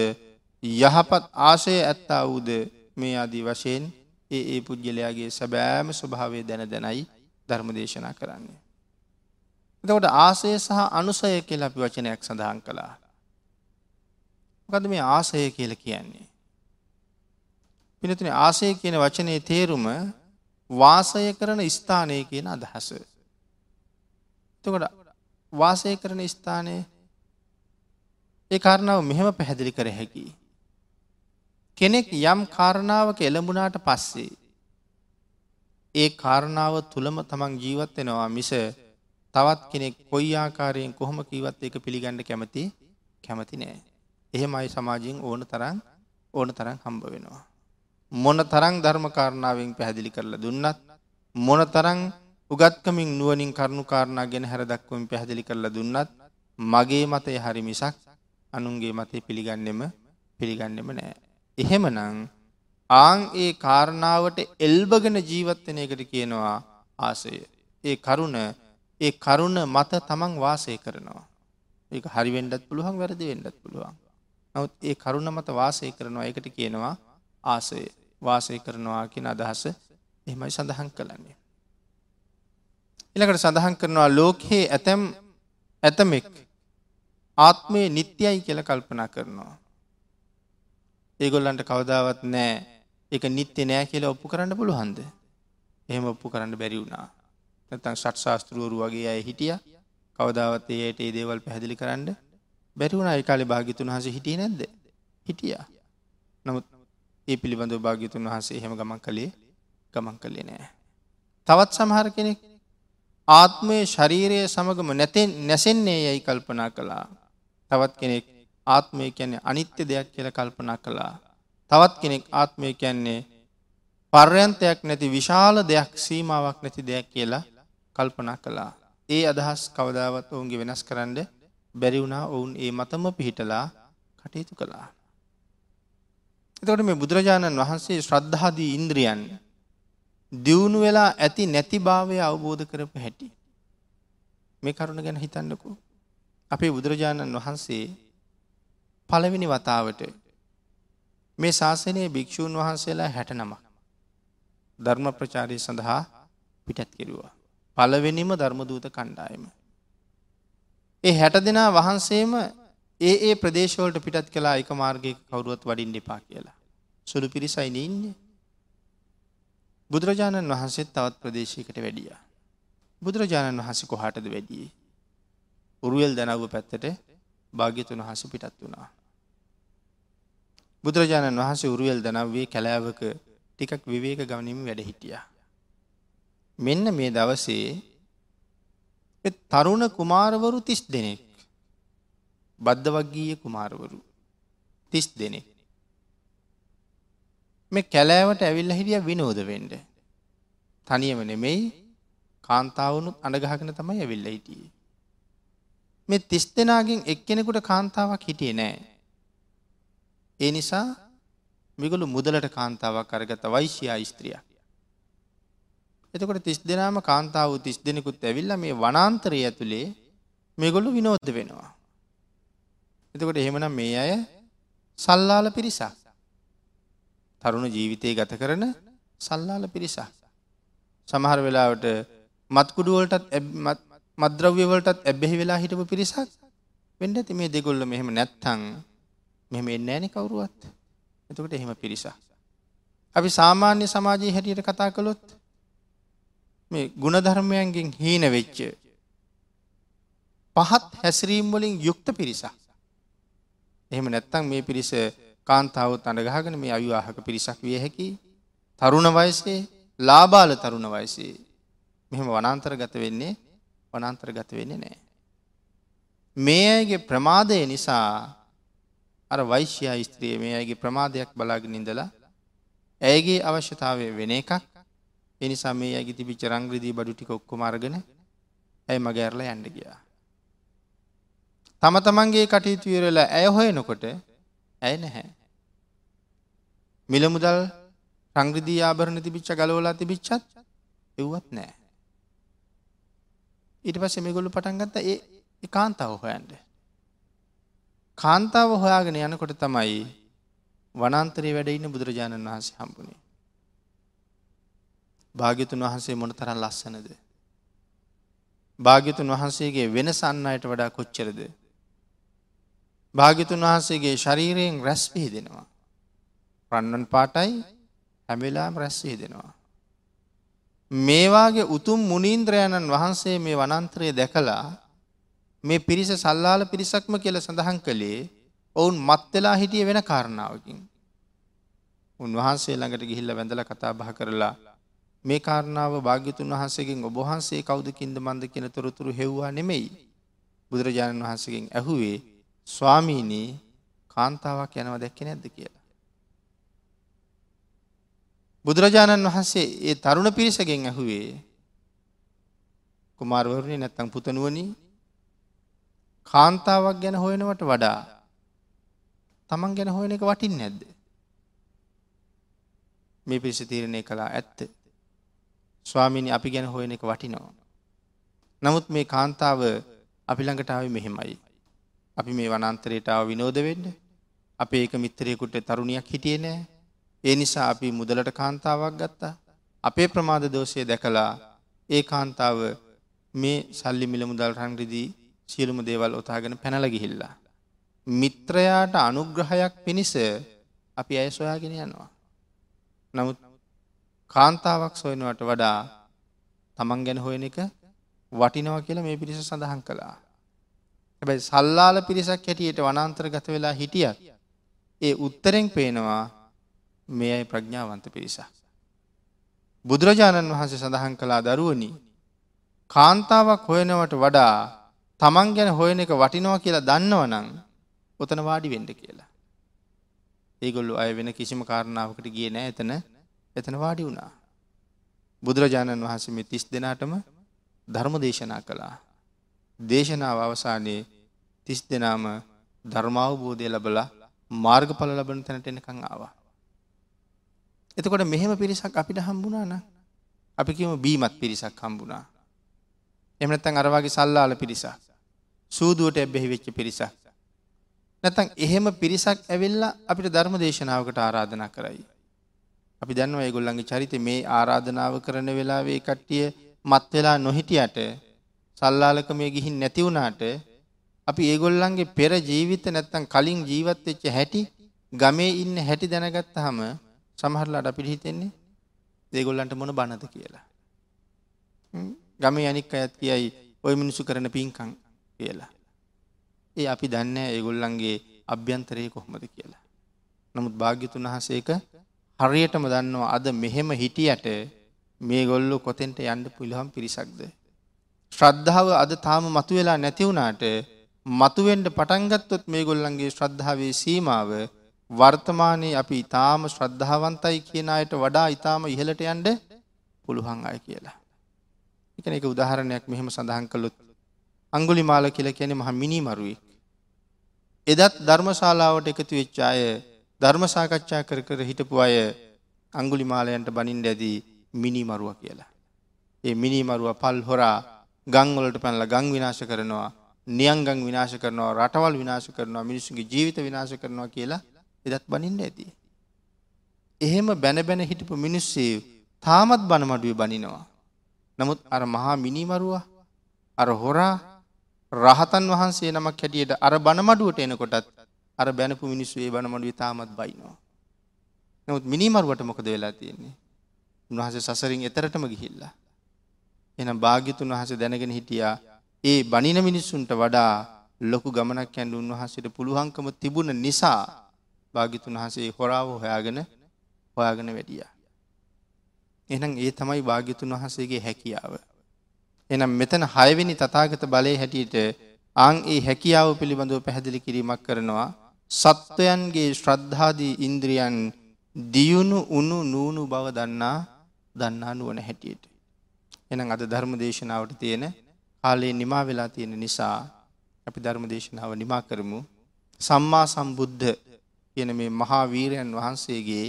S2: යහපත් ආශය ඇත්තා වූද? මේ ආදී වශයෙන් ඒ ඒ පුද්ගලයාගේ සැබෑම ස්වභාවය දැන දැනයි ධර්ම දේශනා කරන්නේ. එතකොට ආසය සහ අනුසය කියලා අපි වචනයක් සඳහන් කළා. මොකද මේ ආසය කියලා කියන්නේ. පිනතුන ආසය කියන වචනයේ තේරුම වාසය කරන ස්ථානය කියන අදහස. එතකොට වාසය කරන ස්ථානය ඒ කාරණාව මෙහෙම පැහැදිලි කර හැකි. කෙනෙක් යම් කාරණාවක එළඹුණාට පස්සේ ඒ කාරණාව තුළම තමන් ජීවත්වෙනවා මිස තවත් කෙනෙක් කොයි ආකාරයෙන් කොහොම කීවත් එක පිළිගන්න කැමති කැමති නෑ. එහෙමයි සමාජයෙන් ඕන තරන් ඕන තරන් හම්බ වෙනවා. මොන තරං ධර්මකාරණාවෙන් පැහැදිලි කරලා දුන්නත් මොන තරං උගත්කමින් නුවනින් කරුණු කාරණා ගෙන හැර දක්වමින් පැහැදිලි කරලා දුන්නත් මගේ මතය හරි මිසක් අනුන්ගේ මතය පිළිගන්නෙම පිළිගන්නෙම නෑ. එහෙමනං ආං ඒ කාරණාවට එල්බගෙන ජීවත්වන එකට කියනවා ආසය. ඒ කරුණ ඒ කරුණ මත තමන් වාසය කරනවා. ඒ හරිවෙන්ඩත් පුළුවන් වැරදි වෙන්ඩත් පුළුවන්. නවත් ඒ කරුණ මත වාසය කරනවා එකට කියනවා ආසය වාසය කරනවා කියෙන අදහස එහෙමයි සඳහන් කළන්නේ. එලකට සඳහන් කරනවා ලෝකයේ ඇතැම් ඇතමෙක් ආත්මය නිත්‍යයි කියල කල්පනා කරනවා. ඒගොල්ලන්ට කවදාවත් නෑ එක නිත්‍ය නෑ කියලා ඔප්පු කරන්න පුළුවන්ද. එහෙම ඔප්පු කරන්න බැරි වුණා. නැතන් ෂට් ශාස්තෘුවරු වගේ අය හිටිය කවදාවත් ඒයට ඒ දේවල් පැහැදිලි කරන්න බැරිවුණ ඒකාලි භාගිතුන් හස හිටිය නැද්ද හිටිය නමුත් ඒ පිළිබඳව භාග්‍යතුන් වහන්සේ එහෙම ගමන් කළේ ගමන් කළේ නෑ. තවත් සමහර කෙනෙක් ආත්මය ශරීරය සමගම නැතෙන් නැසෙන්නේ යැයි කල්පනා කළා. තවත් කෙනෙක් ආත්මය කියන්නේ අනිත්‍ය දෙයක් කියල කල්පනා කළා. තවත් කෙනෙක් ආත්මය කියන්නේ පර්යන්තයක් නැති විශාල දෙයක් සීමාවක් නැති දෙයක් කියලා කල්පනා කළා. ඒ අදහස් කවදාවත් ඔවුන්ගේ වෙනස් කරන්න බැරි වුණා ඔවුන් ඒ මතම පිහිටලා කටයුතු කළා. එතකොට මේ බුදුරජාණන් වහන්සේ ශ්‍රද්ධාදී ඉන්ද්‍රියන් දියුණු වෙලා ඇති නැති භාවය අවබෝධ කරපු හැටි. මේ කරුණ ගැන හිතන්නකු. අපේ බුදුරජාණන් වහන්සේ පළවෙනි වතාවට මේ ශාසනයේ භික්‍ෂූන් වහන්සේලා හැට නමක්. ධර්ම ප්‍රචාරය සඳහා පිටත් කෙරුවා. පළවෙනිම ධර්මදූත කණ්ඩායම. ඒ හැට දෙනා වහන්සේම ඒ ඒ ප්‍රදේශවලට පිටත් කලා එක මාර්ගයක කවරුවත් වඩින් දෙපා කියලා. සුළු පිරිසයින ඉන්නේ. බුදුරජාණන් වහන්සේත් තවත් ප්‍රදේශයකට වැඩිය. බුදුරජාණන් වහස කොහටද වැඩියේ. උරුවල් දැනව්ව පැත්තට භාග්‍යතුන් වහස පිටත් වුණා. බුදුරජාණන් වහන්සේ උරුවල් දනව්වේ කැලෑවක ටිකක් විවේක ගවනිම වැඩ හිටිය. මෙන්න මේ දවසේ තරුණ කුමාරවරු තිස් දෙනෙක් බද්ධ වගීය කුමාරවරු තිස් දෙනෙක්. මේ කැලෑවට ඇවිල්ල හිටිය විනෝද වෙන්ඩ. තනියම නෙමෙයි කාන්තාවනුත් අඩගහගෙන තමයි ඇවිල්ල හිටියේ. මේ තිස් දෙනාගෙන් එක්කෙනෙකුට කාන්තාවක් හිටියේ නෑ. ඒ නිසා මිගුළු මුදලට කාන්තාවක් අරගත වෛශ්‍යයා ස්ත්‍රිය. එතකොට තිස් දෙනාම කාන්තාව තිස් දෙනෙකුත් ඇවිල්ල මේ වනාන්තරය ඇතුළේ මෙගොල්ලු විනෝද වෙනවා. එතකොට එහෙමනම් මේ අය සල්ලාල පිරිසක්. තරුණ ජීවිතය ගත කරන සල්ලාල පිරිසක්. සමහර වෙලාවට මත්කුඩුවලටත් මද්‍රව්‍යවලටත් ඇබ්බෙහි වෙලා හිටපු පිරිසක් වෙන්ඩ ඇති මේ දෙගොල්ල මෙහෙම නැත්තං මෙහෙම එන්න ෑනෙ කවරුවත් එතකට එහෙම පිරිස. අපි සාමාන්‍ය සමාජයේ හැටියට කතා කළොත් මේ ගුණධර්මයන්ගෙන් හීන වෙච්ච පහත් හැසිරීම් වලින් යුක්ත පිරිසක්. එහෙම නැත්තම් මේ පිරිස කාන්තාවත් අඩගහගෙන මේ අවිවාහක පිරිසක් විය හැකි තරුණ වයසේ ලාබාල තරුණ වයසේ මෙහෙම වනන්තර ගත වෙන්නේ වනන්තර ගත වෙන්නේ නෑ. මේ අයගේ ප්‍රමාදය නිසා අර වෛශ්‍යයා ස්ත්‍රිය මේ අයගේ ප්‍රමාදයක් බලාගෙන ඉඳලා ඇයගේ අවශ්‍යතාවය වෙන එකක් එනිසා මේ ඇගේ තිබිච්ච රංග්‍රදී බඩු ටික ඔක්කොම අරගෙන ඇය මගඇරලා යන්න ගියා. තම තමන්ගේ කටයුතු විරලා ඇය හොයනකොට ඇය නැහැ. මිල මුදල් සංග්‍රදී ආභරණ තිබිච්ච ගලවලා තිබිච්චත් එව්වත් නෑ. ඊට පස්සේ මේගොල්ලෝ පටන් ගත්තා ඒ කාන්තාව හොයන්න. කාන්තාව හොයාගෙන යනකොට තමයි වනාන්තරයේ වැඩ ඉන්න බුදුරජාණන් වහන්සේ හම්බුනේ. භාග්‍යතුන් වහන්සේ මොන තරම් ලස්සනද? භාග්‍යතුන් වහන්සේගේ වෙනස අන් අයට වඩා කොච්චරද? භාග්‍යතුන් වහන්සේගේ ශරීරයෙන් රැස් පිහිදෙනවා. රන්වන් පාටයි හැම වෙලාවෙම රැස් පිහිදෙනවා. මේ වාගේ උතුම් මුනීන්ද්‍රයන්න් වහන්සේ මේ වනාන්තරය දැකලා මේ පිරිස සල්ලාල පිරිසක්ම කියලා සඳහන් කළේ ඔවුන් මත් වෙලා හිටිය වෙන කාරණාවකින්. උන්වහන්සේ ළඟට ගිහිල්ලා වැඳලා කතා බහ කරලා මේ කාරණාව භාග්‍යතුන් වහන්සේගෙන් ඔබ වහන්සේ කවුද කින්ද මන්ද කියන තොරතුරු හෙව්වා නෙමෙයි. බුදුරජාණන් වහන්සේගෙන් ඇහුවේ ස්වාමීනි කාන්තාවක් යනවා දැක්කේ නැද්ද කියලා. බුදුරජාණන් වහන්සේ ඒ තරුණ පිරිසගෙන් ඇහුවේ කුමාරවරුනි නැත්තම් පුතණුවනි කාන්තාවක් ගැන හොයනවට වඩා තමන් ගැන හොයන එක වටින්නේ නැද්ද? මේ පිරිස තීරණය කළා ඇත්ත. ස්වාමීනි අපි ගැන හොයන එක වටිනවා. නමුත් මේ කාන්තාව අපි ළඟට ආවේ මෙහෙමයි. අපි මේ වනාන්තරයට ආව විනෝද වෙන්න. අපේ එක මිත්‍රයෙකුට තරුණියක් හිටියේ නෑ. ඒ නිසා අපි මුදලට කාන්තාවක් ගත්තා. අපේ ප්‍රමාද දෝෂය දැකලා ඒ කාන්තාව මේ සල්ලි මිල මුදල් රන් රිදී සියලුම දේවල් ඔතාගෙන පැනලා ගිහිල්ලා. මිත්‍රයාට අනුග්‍රහයක් පිණිස අපි ඇය සොයාගෙන යනවා. නමුත් කාන්තාවක් සොයනවට වඩා තමන් ගැන හොයන එක වටිනව කියලා මේ පිරිස සඳහන් කළා. හැබැයි සල්ලාල පිරිසක් හැටියට වනාන්තර ගත වෙලා හිටියත් ඒ උත්තරෙන් පේනවා මේ අයි ප්‍රඥාවන්ත පිරිසක්. බුදුරජාණන් වහන්සේ සඳහන් කළා දරුවනි කාන්තාවක් හොයනවට වඩා තමන් ගැන හොයන එක වටිනවා කියලා දන්නවනං ඔතන වාඩි වෙන්ඩ කියලා. ඒගොල්ලු අය වෙන කිසිම කාරණාවකට ගිය නෑ එතන එතන වාඩි වුණා. බුදුරජාණන් වහන්සේ මේ තිස් දෙනාටම ධර්ම දේශනා කළා. දේශනාව අවසානයේ තිස් දෙනාම ධර්මාවබෝධය ලබලා මාර්ගඵල ලබන තැනට එනකං ආවා. එතකොට මෙහෙම පිරිසක් අපිට හම්බුණා නම් අපි කියමු බීමත් පිරිසක් හම්බුණා. එහෙම නැත්නම් අර වගේ සල්ලාල පිරිසක්. සූදුවට ඇබ්බැහි වෙච්ච පිරිසක්. නැත්නම් එහෙම පිරිසක් ඇවිල්ලා අපිට ධර්ම දේශනාවකට ආරාධනා කරයි. අපි දන්නවා ඒගොල්ලන්ගේ චරිතය මේ ආරාධනාව කරන වෙලාවේ කට්ටිය මත් වෙලා නොහිටියට සල්ලාලකමේ ගිහින් නැති වුණාට අපි ඒගොල්ලන්ගේ පෙර ජීවිත නැත්තම් කලින් ජීවත් වෙච්ච හැටි ගමේ ඉන්න හැටි දැනගත්තාම සමහරලාට අපිට හිතෙන්නේ ඒගොල්ලන්ට මොන බනද කියලා. ගමේ අනික් අයත් කියයි ඔය මිනිස්සු කරන පින්කම් කියලා. ඒ අපි දන්නේ ඒගොල්ලන්ගේ අභ්‍යන්තරයේ කොහොමද කියලා. නමුත් භාග්‍යතුන් වහන්සේ ඒක හරියටම දන්නවා අද මෙහෙම හිටියට මේගොල්ලෝ කොතෙන්ට යන්න පුළුවන් පිරිසක්ද. ශ්‍රද්ධාව අද තාම මතුවෙලා නැති වුණාට මතුවෙන්ට පටන්ගත්තොත් මේගොල්ලන්ගේ ශ්‍රද්ධාවේ සීමාව වර්තමානයේ අපි ඉතාම ශ්‍රද්ධාවන්තයි කියන අයට වඩා ඉතාම ඉහළට යන්ඩ පුළුවන් අය කියලා. එකන එක උදාහරණයක් මෙහෙම සඳහන් කළොත් අංගුලි මාල කියල කියන මහ මිනි මරුවෙක්. එදත් ධර්මශාලාවට එකතු වෙච්චාය ධර්ම සාකච්ඡා කර කර හිටපු අය අංගුලි මාලයන්ට බනින්ඩ ඇදී මිනි මරුව කියලා. ඒ මිනි මරුව පල් හොරා ගංවලට පැනල ගං විනාශ කරනවා නියංගං විනාශ කරනවා රටවල් විනාශ කරනවා මිනිසුන්ගේ ජීවිත විනාශ කරනවා කියලා එදත් බනින්ඩ ඇති. එහෙම බැන බැන හිටපු මිනිස්සේ තාමත් බනමඩුවේ බනිනවා. නමුත් අර මහා මිනිමරුව අර හොරා රහතන් වහන්සේ නමක් හැටියට අර බනමඩුවට එනකොටත් අර බැනපු මිනිස්සු ඒ බනමඩුවේ තාමත් බයිනවා. නමුත් මිනිමරුවට මොකද වෙලා තියෙන්නේ. උන්වහන්සේ සසරින් එතරටම ගිහිල්ලා. එනම් භාග්‍යතුන් වහස දැනගෙන හිටියා ඒ බනින මිනිස්සුන්ට වඩා ලොකු ගමනක් ඇන්ඩ උන්වහසට පුළුවන්කම තිබුණ නිසා භාගිතුන් වහසේ හොරාව හොයාගෙන හොයාගෙන වැඩිය. එනම් ඒ තමයි භාග්‍යතුන් වහසේගේ හැකියාව. එනම් මෙතන හයවෙනි තතාගත බලය හැටියට අං ඒ හැකියාව පිළිබඳව පැහැදිලි කිරීමක් කරනවා සත්වයන්ගේ ශ්‍රද්ධාදී ඉන්ද්‍රියන් දියුණු උනු නූුණු බව දන්නා දන්නා නුවන හැටියට. එනම් අද ධර්ම දේශනාවට තියෙන කාලේ නිමා වෙලා තියෙන නිසා අපි ධර්ම දේශනාව නිමා කරමු. සම්මා සම්බුද්ධ කියන මේ මහා වීරයන් වහන්සේගේ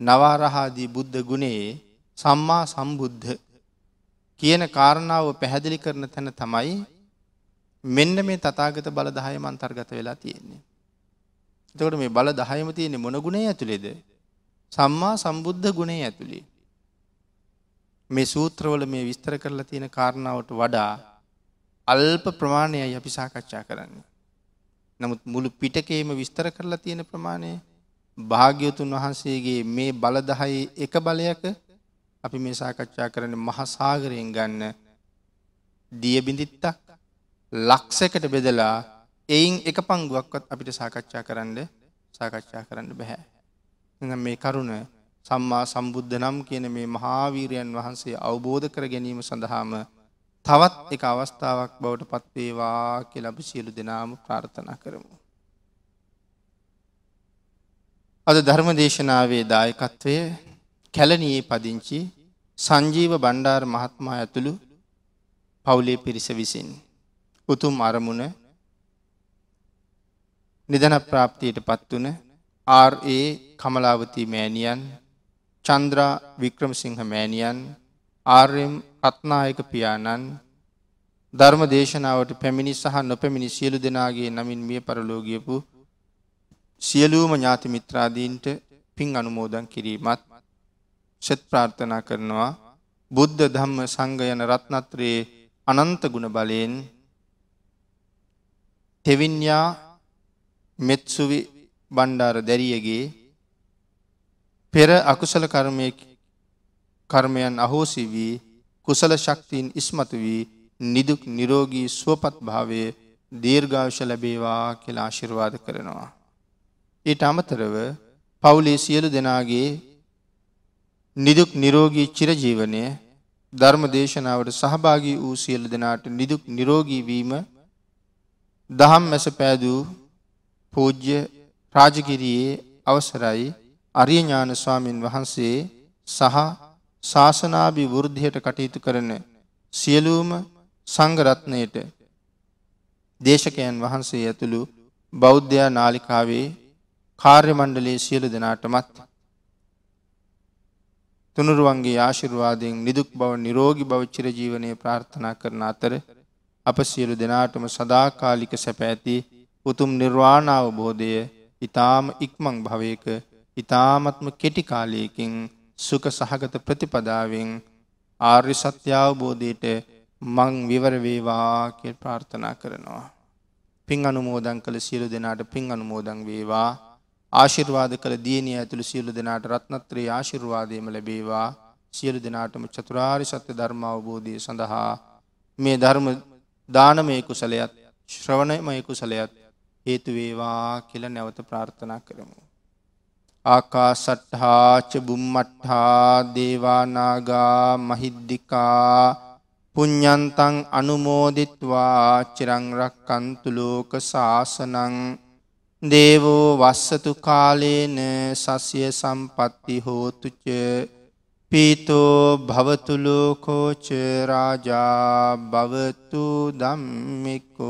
S2: නවාරහාදී බුද්ධ ගුණයේ සම්මා සම්බුද්ධ කියන කාරණාව පැහැදිලි කරන තැන තමයි මෙන්න මේ තතාගත බල දහයම අන්තර්ගත වෙලා තියෙන්නේ. එතකොට මේ බල දහයම තියෙන්නේ මොන ගුණේ ඇතුළේද? සම්මා සම්බුද්ධ ගුණේ ඇතුළේ. මේ සූත්‍රවල මේ විස්තර කරලා තියෙන කාරණාවට වඩා අල්ප ප්‍රමාණයයි අපි සාකච්ඡා කරන්නේ. නමුත් මුළු පිටකේම විස්තර කරලා තියෙන ප්‍රමාණය භාග්‍යවතුන් වහන්සේගේ මේ බලදහයි එක බලයක අපි මේ සාකච්ඡා කරන මහසාගරයෙන් ගන්න දියබිඳිත්තක් ලක්සකට බෙදලා එයින් එක පංගුවක්වත් අපිට සාකච්ඡා කරන්න සාකච්ඡා කරන්න බැහැ. මේ කරුණ සම්මා සම්බුද්ධ නම් කියන මේ මහාවීරයන් වහන්සේ අවබෝධ කර ගැනීම සඳහාම තවත් එක අවස්ථාවක් බවට පත්වේවා කියලබ සියලු දෙනාම ප්‍රාර්ථනා කරමු. අද ධර්ම දේශනාවේ දායකත්වය කැලනයේ පදිංචි සංජීව බණ්ඩාර මහත්මා ඇතුළු පවුලේ පිරිස විසින්. උතුම් අරමුණ නිදන ප්‍රාප්තියට පත්වන ආරඒ කමලාවතී මෑණියන් චන්ද්‍රා වික්‍රමසිංහ මෑණියන් ආර්යම් රත්නායක පියාණන් ධර්ම දේශනාවට පැමිණි සහ නොපැමිණි සියලු දෙනාගේ නමින් මිය පරලෝගියපු සියලූම ඥාති මිත්‍රාදීන්ට පින් අනුමෝදන් කිරීමත් සෙත් ප්‍රාර්ථනා කරනවා. බුද්ධ ධම්ම සංගයන රත්නත්‍රයේ අනන්ත ගුණ බලයෙන් තෙවින්යා මෙත්සුවි බණ්ඩාර දැරියගේ පෙර අකුසල කර්මය කර්මයන් අහෝසි වී කුසල ශක්තිීන් ඉස්මතු වී නිදුක් නිරෝගී සුවපත් භාවය දීර්ඝාවශ ලැබේවා කියලා ආශිර්වාද කරනවා. ඊට අමතරව පවුලේ සියලු දෙනාගේ නිදුක් නිරෝගී චිරජීවනය ධර්ම දේශනාවට සහභාගී වූ සියලු දෙනාට නිදුක් නිරෝගී වීම දහම් මැස පෑදූ පූජ්‍ය රාජගිරියේ අවසරයි. අරියඥාන ස්වාමීන් වහන්සේ සහ ශාසනාභි වෘද්ධියට කටයුතු කරන සියලූම සංගරත්නයට දේශකයන් වහන්සේ ඇතුළු බෞද්ධයා නාලිකාවේ කාර්ය මණ්ඩලයේ සියලු දෙනාටමත් තුනුරුවන්ගේ ආශිර්වාදයෙන් නිදුක් බව නිරෝගි බව චිරජීවනය ප්‍රාර්ථනා කරන අතර අප සියලු දෙනාටම සදාකාලික සැප ඇති උතුම් නිර්වාණ අවබෝධය ඊ타ම ඉක්මන් භවයක ඊ타මත්ම කෙටි කාලයකින් සුඛ සහගත ප්‍රතිපදාවෙන් ආර්ය සත්‍ය අවබෝධයට මං විවර වේවා කියලා ප්‍රාර්ථනා කරනවා. පින් අනුමෝදන් කළ සියලු දෙනාට පින් අනුමෝදන් වේවා. ආශිර්වාද කළ දියණිය ඇතුළු සියලු දෙනාට රත්නත්‍රයේ ආශිර්වාදයම ලැබේවා. සියලු දෙනාටම චතුරාර්ය සත්‍ය ධර්ම අවබෝධය සඳහා මේ ධර්ම දානමය කුසලයත් ශ්‍රවණමය කුසලයත් හේතු වේවා කියලා නැවත ප්‍රාර්ථනා කරමු. ආකාසට්හාච බුම්මට්හා දේවානාගා මහිද්දිකා පුඤ්ඤන්තං අනුමෝදිත්වා චිරං රක්칸තු ලෝක සාසනං. දේවෝ වස්සතු කාලේන සස්ය සම්පatti හෝතු ච. පීතෝ භවතු ලෝකෝ ච රාජා භවතු ධම්මිකෝ.